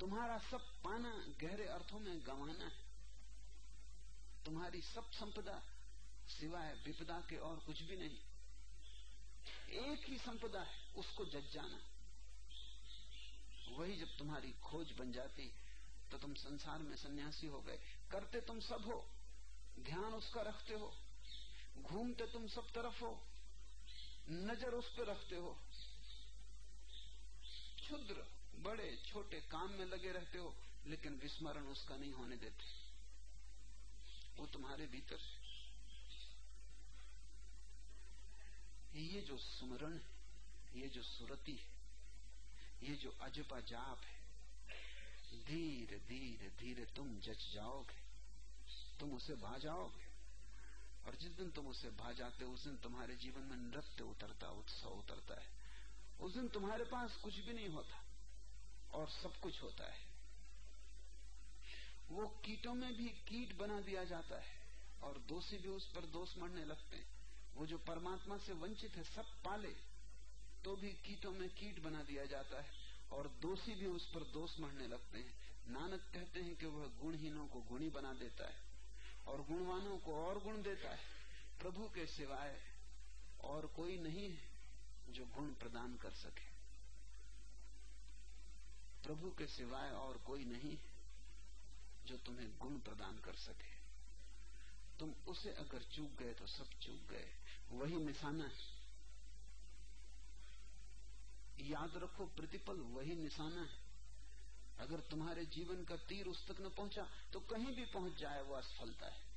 तुम्हारा सब पाना गहरे अर्थों में गंवाना है। तुम्हारी सब संपदा सिवाय विपदा के और कुछ भी नहीं। एक ही संपदा है, उसको जज जाना। वही जब तुम्हारी खोज बन जाती तो तुम संसार में सन्यासी हो गए। करते तुम सब हो, ध्यान उसका रखते हो, घूमते तुम सब तरफ़ हो, नज़र उस पर रखते हो, क्षुद्र, बड़े, छोटे काम में लगे रहते हो, लेकिन विस्मरण उसका नहीं होने देते। वो तुम्हारे भीतर ये जो सुमरण है, ये जो सुरति है, ये जो अजपा जाप है, धीरे धीरे धीरे तुम जच जाओगे, तुम उसे भा जाओगे। और जिस दिन तुम उसे भा जाते हो, उस दिन तुम्हारे जीवन में नृत्य उतरता, उत्सव उतरता है। उस दिन तुम्हारे पास कुछ भी नहीं होता, और सब कुछ होता है। वो कीटों में भी कीट बना दिया जाता है, और दोषी भी उस पर दोष मरने लगते हैं। वो जो परमात्मा से वंचित है, सब पाले तो भी कीटों में कीट बना दिया जाता है और दोषी भी उस पर दोष मरने लगते हैं। नानक कहते हैं कि वह गुणहीनों को गुणी बना देता है और गुणवानों को और गुण देता है। प्रभु के सिवाय और कोई नहीं है जो गुण प्रदान कर सके। प्रभु के सिवाय और कोई नहीं है जो तुम्हें गुण प्रदान कर सके। तुम उसे अगर चूक गए तो सब चूक गए। वही निशाना है। याद रखो, प्रतिपल वही निशाना है। अगर तुम्हारे जीवन का तीर उस तक न पहुँचा तो कहीं भी पहुँच जाए वो असफलता है।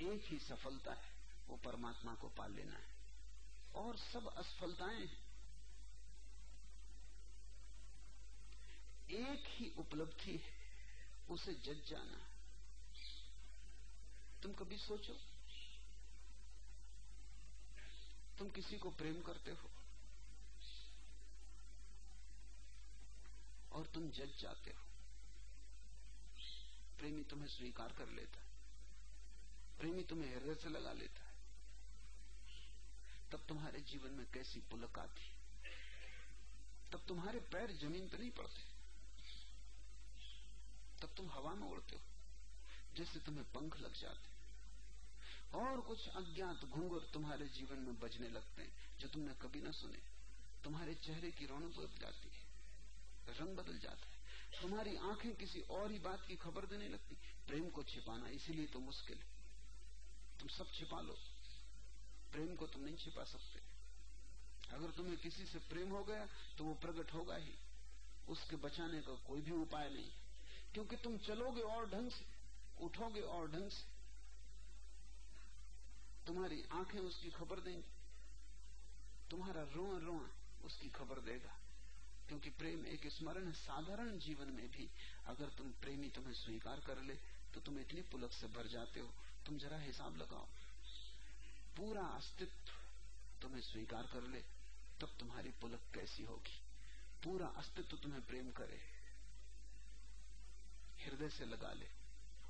एक ही सफलता है, वो परमात्मा को पाल लेना है। और सब असफलताएँ हैं। एक ही उपलब्धि है, उसे जज जाना। तुम कभी सोचो? तुम किसी को प्रेम करते हो? और तुम जज जाते हो? प्रेमी तुम्हें स्वीकार कर लेता है। प्रेमी तुम्हें हृदय से लगा लेता है। तब तुम्हारे जीवन में कैसी पुलक आती तब तुम्हारे पैर ज़मीन पर नहीं पड़ते। तब तुम हवा में उड़ते हो। जैसे तुम्हें पंख लग जाते और कुछ अज्ञात घुंघर तुम्हारे जीवन में बजने लगते हैं, जो तुमने कभी ना सुने। तुम्हारे चेहरे की रौनक बदल जाती है, रंग बदल जाता है। तुम्हारी आँखें किसी और ही बात की खबर देने लगती प्रेम को छिपाना इसीलिए तो मुश्किल है। तुम सब छिपा लो। प्रेम को तुम नहीं छिपा सकते। अगर तुम्हें किसी से प्रेम हो गया तो वो प्रकट होगा ही। उसके बचाने का कोई भी उपाय नहीं क्योंकि तुम चलोगे और ढंग से। उठोगे और ढंग से तुम्हारी आँखें उसकी खबर देंगी। तुम्हारा रोआ रोआ उसकी खबर देगा। क्योंकि प्रेम एक स्मरण है साधारण जीवन में भी अगर तुम प्रेमी तुम्हें स्वीकार कर ले तो तुम इतनी पुलक से भर जाते हो। तुम जरा हिसाब लगाओ। पूरा अस्तित्व तुम्हें स्वीकार कर ले, तब तुम्हारी पुलक कैसी होगी? पूरा अस्तित्व तुम्हें प्रेम करे, हृदय से लगा ले।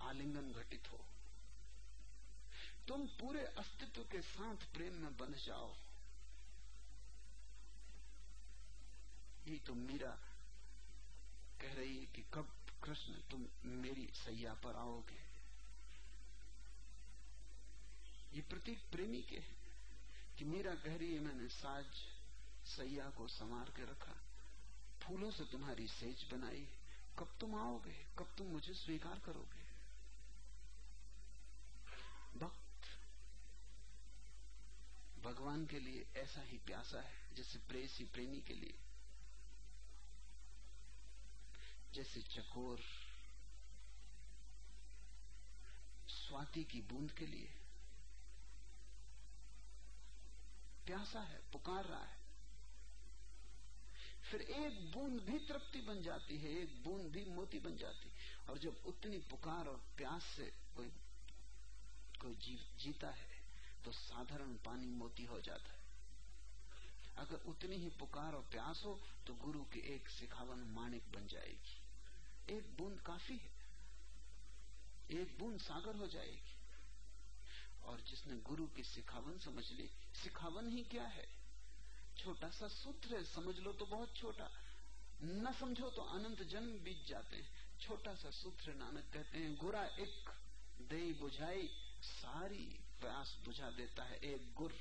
आलिंगन घटित हो। तुम पूरे अस्तित्व के साथ प्रेम में बंध जाओ। ये तो मीरा कह रही है कि कब कृष्ण तुम मेरी सैया पर आओगे? ये प्रतीक प्रेमी के कि मीरा कह रही है, मैंने साज सैया को संवार के रखा। फूलों से तुम्हारी सेज बनाई। कब तुम आओगे? कब तुम मुझे स्वीकार करोगे? भगवान के लिए ऐसा ही प्यासा है, जैसे प्रेसी प्रेमी के लिए। जैसे चकोर स्वाति की बूंद के लिए। प्यासा है, पुकार रहा है। फिर एक बूंद भी तृप्ति बन जाती है, एक बूंद भी मोती बन जाती है। और जब उतनी पुकार और प्यास से कोई कोई जीव जीता है तो साधारण पानी मोती हो जाता है। अगर उतनी ही पुकार और प्यास हो तो गुरु की एक सिखावन माणिक बन जाएगी। एक बूंद काफ़ी है। एक बूंद सागर हो जाएगी। और जिसने गुरु की सिखावन समझ ली, सिखावन ही क्या है? छोटा सा सूत्र है, समझ लो तो बहुत छोटा। न समझो तो अनंत जन्म बीत जाते हैं। छोटा सा सूत्र नानक कहते हैं, गुरा एक दे बुझाई सारी। प्रयास बुझा देता है, एक गुर।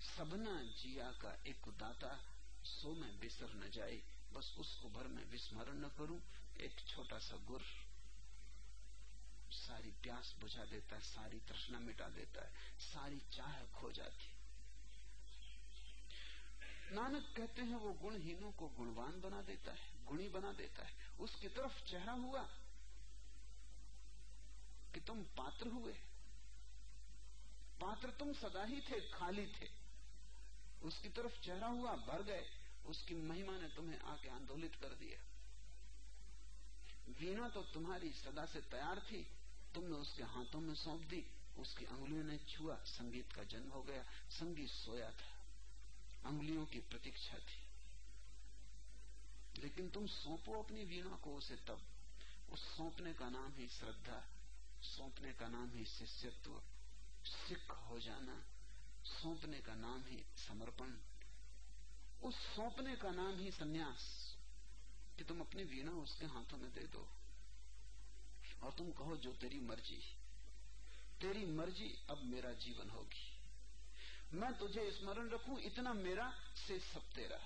सब सभना जिया का एक दाता, सो में बिसर न जाए, बस उसको भर में विस्मरण न करूँ, एक छोटा सा गुर। सारी प्यास बुझा देता है, सारी तृष्णा मिटा देता है, सारी चाह खो जाती नानक कहते हैं, वो गुणहीनों को गुणवान बना देता है, गुणी बना देता है। उसकी तरफ़ चेहरा हुआ कि तुम पात्र हुए। पात्र तुम सदा ही थे, खाली थे। उसकी तरफ़ चेहरा हुआ, भर गए। उसकी महिमा ने तुम्हें आके आंदोलित कर दिया। वीणा तो तुम्हारी सदा से तैयार थी। तुमने उसके हाथों में सौंप दी। उसकी अंगुलियों ने छुआ। संगीत का जन्म हो गया। संगीत सोया था। अंगुलियों की प्रतीक्षा थी। लेकिन तुम सौंपो अपनी वीणा को उसे तब। उस सौंपने का नाम ही श्रद्धा। सौंपने का नाम ही शिष्यत्व। सिख हो जाना, सौंपने का नाम ही समर्पण। उस सौंपने का नाम ही सन्यास, कि तुम अपनी वीणा उसके हाथों में दे दो। और तुम कहो, जो तेरी मर्ज़ी तेरी मर्ज़ी अब मेरा जीवन होगी। मैं तुझे स्मरण रखूँ, इतना मेरा से सब तेरा।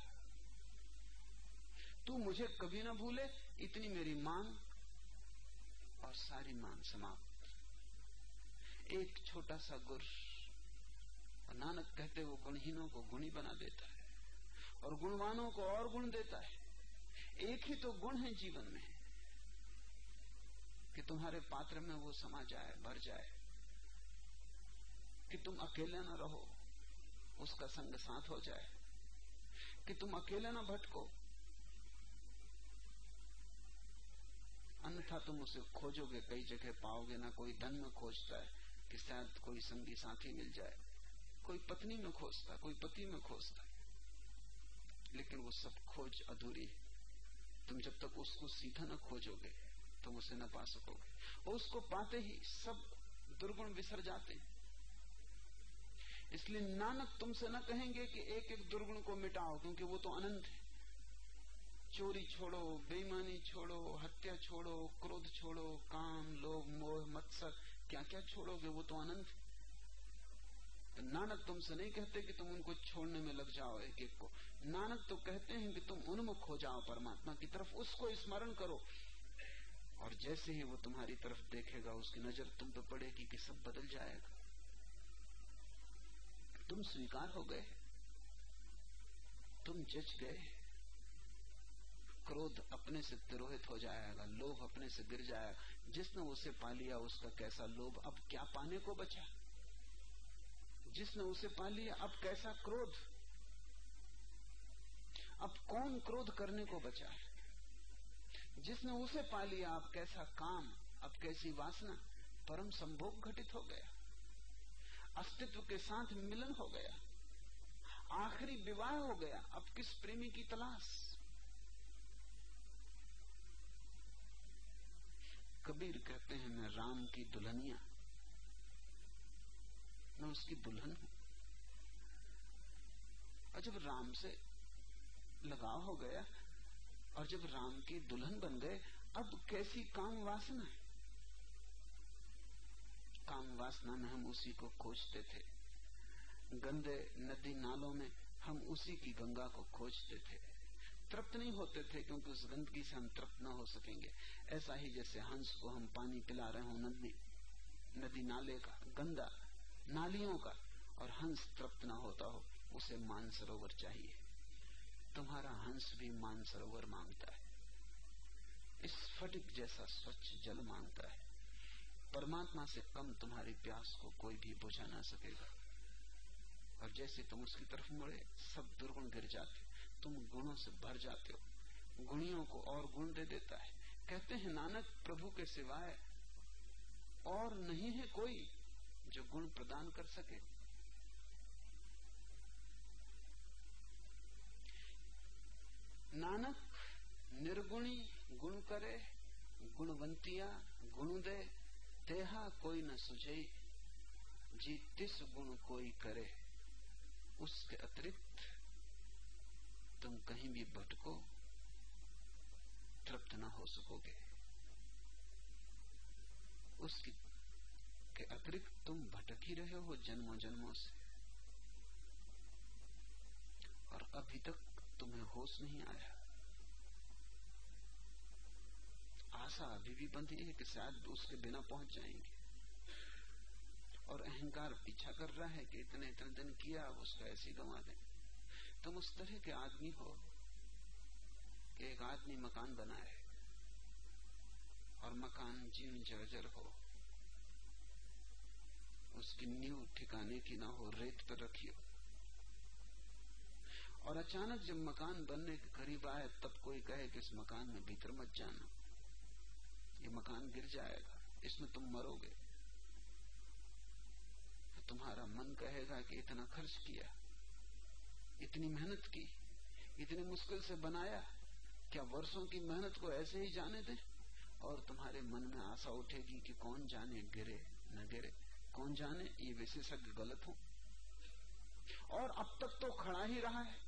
तू मुझे कभी ना भूले, इतनी मेरी मांग और सारी मांग समाप्त एक छोटा सा गुर और नानक कहते वो गुणहीनों को गुणी बना देता है और गुणवानों को और गुण देता है। एक ही तो गुण है जीवन में कि तुम्हारे पात्र में वो समा जाए, भर जाए, कि तुम अकेले न रहो, उसका संग साथ हो जाए, कि तुम अकेले न भटको। अन्यथा तुम उसे खोजोगे, कई जगह पाओगे, ना कोई धन में खोजता है कि शायद कोई संगी साथी मिल जाए, कोई पत्नी में खोजता, कोई पति में खोजता। लेकिन वो सब खोज अधूरी है। तुम जब तक उसको सीधा न खोजोगे, तुम उसे न पा सकोगे। और उसको पाते ही सब दुर्गुण विसर जाते हैं। इसलिए नानक तुमसे न कहेंगे कि एक एक दुर्गुण को मिटाओ, क्योंकि वो तो अनंत है। चोरी छोड़ो, बेईमानी छोड़ो, हत्या छोड़ो, क्रोध छोड़ो, काम, लोभ, मोह, मत्सर क्या क्या छोड़ोगे? वो तो अनंत तो नानक तुमसे नहीं कहते कि तुम उनको छोड़ने में लग जाओ एक एक को। नानक तो कहते हैं कि तुम उन्मुख हो जाओ, परमात्मा की तरफ़ उसको स्मरण करो। और जैसे ही वो तुम्हारी तरफ़ देखेगा, उसकी नज़र तुम पे पड़ेगी कि सब बदल जाएगा। तुम स्वीकार हो गए। तुम जच गए। क्रोध अपने से तिरोहित हो जाएगा, लोभ अपने से गिर जाएगा। जिसने उसे पा लिया, उसका कैसा लोभ? अब क्या पाने को बचा? जिसने उसे पा लिया, अब कैसा क्रोध? अब कौन क्रोध करने को बचा है? जिसने उसे पा लिया, अब कैसा काम, अब कैसी वासना? परम संभोग घटित हो गया। अस्तित्व के साथ मिलन हो गया। आखिरी विवाह हो गया। अब किस प्रेमी की तलाश? कबीर कहते हैं, मैं राम की दुल्हनिया मैं उसकी दुल्हन हूँ। और जब राम से लगाव हो गया और जब राम की दुल्हन बन गए, अब कैसी काम वासना है? काम वासना में हम उसी को खोजते थे। गंदे नदी नालों में हम उसी की गंगा को खोजते थे। तृप्त नहीं होते थे क्योंकि उस गंदगी से हम तृप्त न हो सकेंगे। ऐसा ही जैसे हंस को हम पानी पिला रहे हो नदी नदी नाले का, गंदा, नालियों का, और हंस तृप्त ना होता हो, उसे मानसरोवर चाहिए। तुम्हारा हंस भी मानसरोवर माँगता है। स्फटिक जैसा स्वच्छ जल माँगता है। परमात्मा से कम तुम्हारी प्यास को कोई भी बुझा ना सकेगा। और जैसे तुम उसकी तरफ़ मुड़े, सब दुर्गुण गिर जाते। तुम गुणों से भर जाते हो। गुणियों को और गुण दे देता है। कहते हैं, नानक प्रभु के सिवाय और नहीं है कोई जो गुण प्रदान कर सके। नानक निर्गुणी गुण करे, गुणवंतिया गुण दे, देहा कोई न सुझे, जी तिस गुण कोई करे, उसके अतिरिक्त तुम कहीं भी भटको तृप्त न हो सकोगे। उसकी के अतिरिक्त तुम भटक ही रहे हो जन्मों जन्मों से। और अभी तक तुम्हें होश नहीं आया। आशा अभी भी बंधी है कि शायद उसके बिना पहुँच जाएँगे। और अहंकार पीछा कर रहा है कि इतने इतने दिन किया उसका ऐसे गंवा दे। तुम उस तरह के आदमी हो कि एक आदमी मकान बनाए और मकान जीर्ण जर्जर हो। उसकी नींव ठिकाने की ना हो, रेत पर रखियो और अचानक जब मकान बनने के करीब आए, तब कोई कहे कि इस मकान में भीतर मत जाना। ये मकान गिर जाएगा, इसमें तुम मरोगे। तो तुम्हारा मन कहेगा कि इतना खर्च किया। इतनी मेहनत की, इतनी मुश्किल से बनाया, क्या वर्षों की मेहनत को ऐसे ही जाने दे? और तुम्हारे मन में आशा उठेगी कि कौन जाने गिरे, न गिरे। कौन जाने? ये विशेषज्ञ गलत हो। और अब तक तो खड़ा ही रहा है।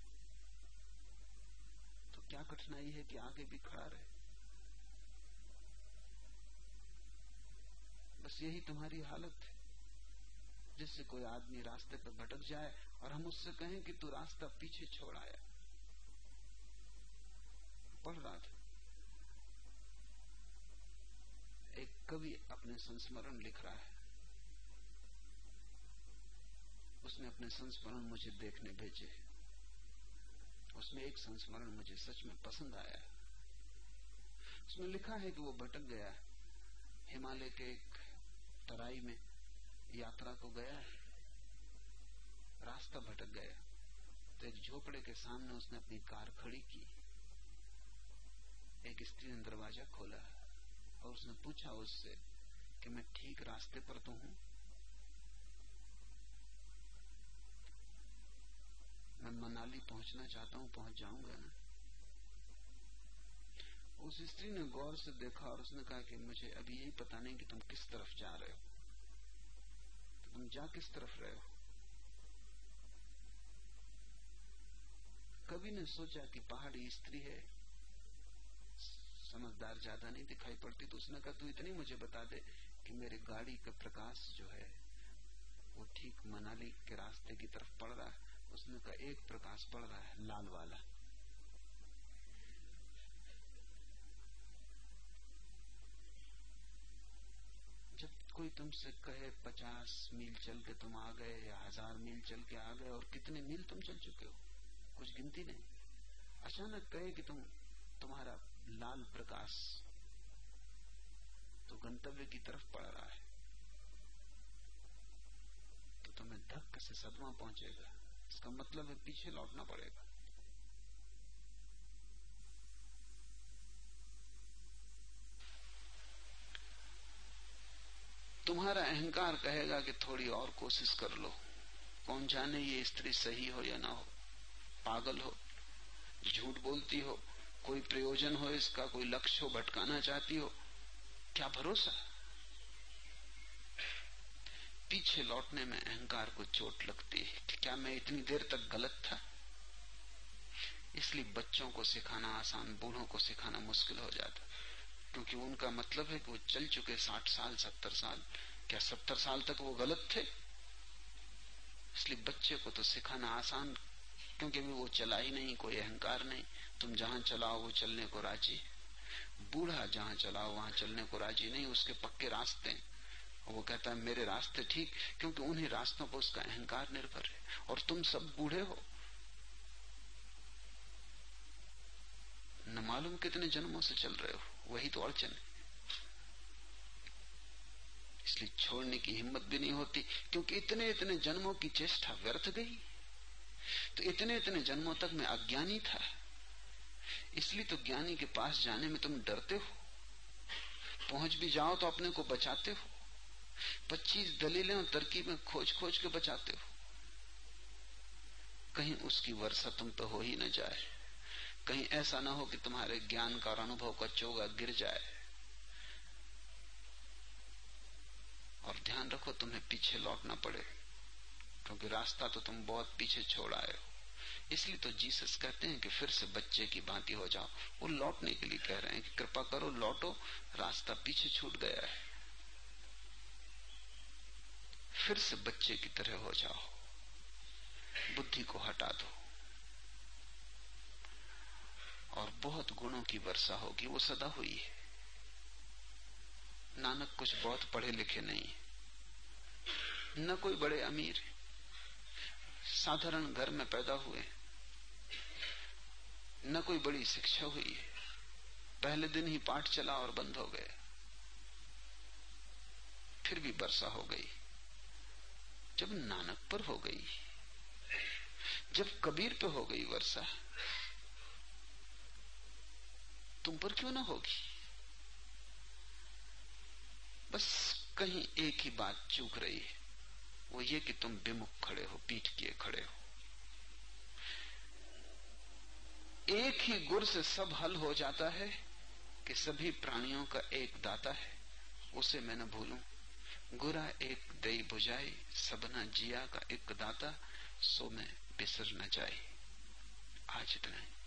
तो क्या कठिनाई है कि आगे भी खड़ा रहे? बस यही तुम्हारी हालत है, जिससे कोई आदमी रास्ते पर भटक जाए और हम उससे कहें कि तू रास्ता पीछे छोड़ आया। पढ़ रहा था। एक कवि अपने संस्मरण लिख रहा है। उसने अपने संस्मरण मुझे देखने भेजे। उसमें एक संस्मरण मुझे सच में पसंद आया। उसने लिखा है कि वो भटक गया। हिमालय के एक तराई में यात्रा को गया है। रास्ता भटक गया। तो एक झोपड़े के सामने उसने अपनी कार खड़ी की। एक स्त्री ने दरवाज़ा खोला और उसने पूछा उससे कि मैं ठीक रास्ते पर तो हूँ? मैं मनाली पहुँचना चाहता हूँ, पहुँच जाऊँगा। ना उस स्त्री ने गौर से देखा और उसने कहा कि मुझे अभी यही पता नहीं कि तुम किस तरफ़ जा रहे हो। तुम जा किस तरफ़ रहे हो? कवि ने सोचा कि पहाड़ी स्त्री है। समझदार ज़्यादा नहीं दिखाई पड़ती तो उसने कहा, तू इतनी मुझे बता दे कि मेरे गाड़ी का प्रकाश जो है, वो ठीक मनाली के रास्ते की तरफ़ पड़ रहा है। उसने कहा, एक प्रकाश पड़ रहा है, लाल वाला। जब कोई तुमसे कहे, पचास मील चल के तुम आ गए, या हज़ार मील चल के आ गए, और कितने मील तुम चल चुके हो? कुछ गिनती नहीं। अचानक कहे कि तुम, तुम्हारा लाल प्रकाश तो गंतव्य की तरफ़ पड़ रहा है। तो तुम्हें धक्क से सदमा पहुंचेगा। इसका मतलब है पीछे लौटना पड़ेगा। तुम्हारा अहंकार कहेगा कि थोड़ी और कोशिश कर लो। कौन जाने ये स्त्री सही हो या ना हो। पागल हो, झूठ बोलती हो, कोई प्रयोजन हो इसका, कोई लक्ष्य हो, भटकाना चाहती हो, क्या भरोसा? पीछे लौटने में अहंकार को चोट लगती है कि क्या मैं इतनी देर तक गलत था? इसलिए बच्चों को सिखाना, आसान बूढ़ों को सिखाना मुश्किल हो जाता क्योंकि उनका मतलब है कि वो चल चुके साठ साल, सत्तर साल, क्या सत्तर साल तक वो गलत थे? इसलिए बच्चे को तो सिखाना आसान क्योंकि अभी वो चला ही नहीं, कोई अहंकार नहीं। तुम जहाँ चलाओ, वो चलने को राज़ी। बूढ़ा जहाँ चलाओ, वहाँ चलने को राज़ी नहीं, उसके पक्के रास्ते वो कहता है, मेरे रास्ते ठीक, क्योंकि उन्हीं रास्तों पर उसका अहंकार निर्भर है। और तुम सब बूढ़े हो। न मालूम कितने जन्मों से चल रहे हो। वही तो अड़चन है। इसलिए छोड़ने की हिम्मत भी नहीं होती, क्योंकि इतने इतने जन्मों की चेष्टा व्यर्थ गई। तो इतने इतने जन्मों तक मैं अज्ञानी था। इसलिए तो ज्ञानी के पास जाने में तुम डरते हो। पहुँच भी जाओ तो अपने को बचाते हो। पच्चीस दलीलें और तरकीबें खोज खोज के बचाते हो। कहीं उसकी वर्षा तुम तो हो ही न जाए। कहीं ऐसा ना हो कि तुम्हारे ज्ञान का अनुभव का चोगा गिर जाए। और ध्यान रखो, तुम्हें पीछे लौटना पड़े। क्योंकि रास्ता तो तुम बहुत पीछे छोड़ आए हो। इसलिए तो जीसस कहते हैं कि फिर से बच्चे की भांति हो जाओ। वो लौटने के लिए कह रहे हैं कि कृपा करो, लौटो, रास्ता पीछे छूट गया है। फिर से बच्चे की तरह हो जाओ। बुद्धि को हटा दो। और बहुत गुणों की वर्षा होगी, वो सदा हुई है। नानक कुछ बहुत पढ़े लिखे नहीं है। न कोई बड़े अमीर। साधारण घर में पैदा हुए न कोई बड़ी शिक्षा हुई है। पहले दिन ही पाठ चला और बंद हो गया। फिर भी वर्षा हो गई। जब नानक पर हो गई, जब कबीर पे हो गई वर्षा, तुम पर क्यों ना होगी? बस कहीं एक ही बात चूक रही है। वो ये कि तुम विमुख खड़े हो, पीठ किए खड़े हो। एक ही गुर से सब हल हो जाता है कि सभी प्राणियों का एक दाता है। उसे मैं न भूलूं। गुरा एक दई बुझाई, सबना जिया का एक दाता, सो मैं बिसर न जाए आज इतना ही।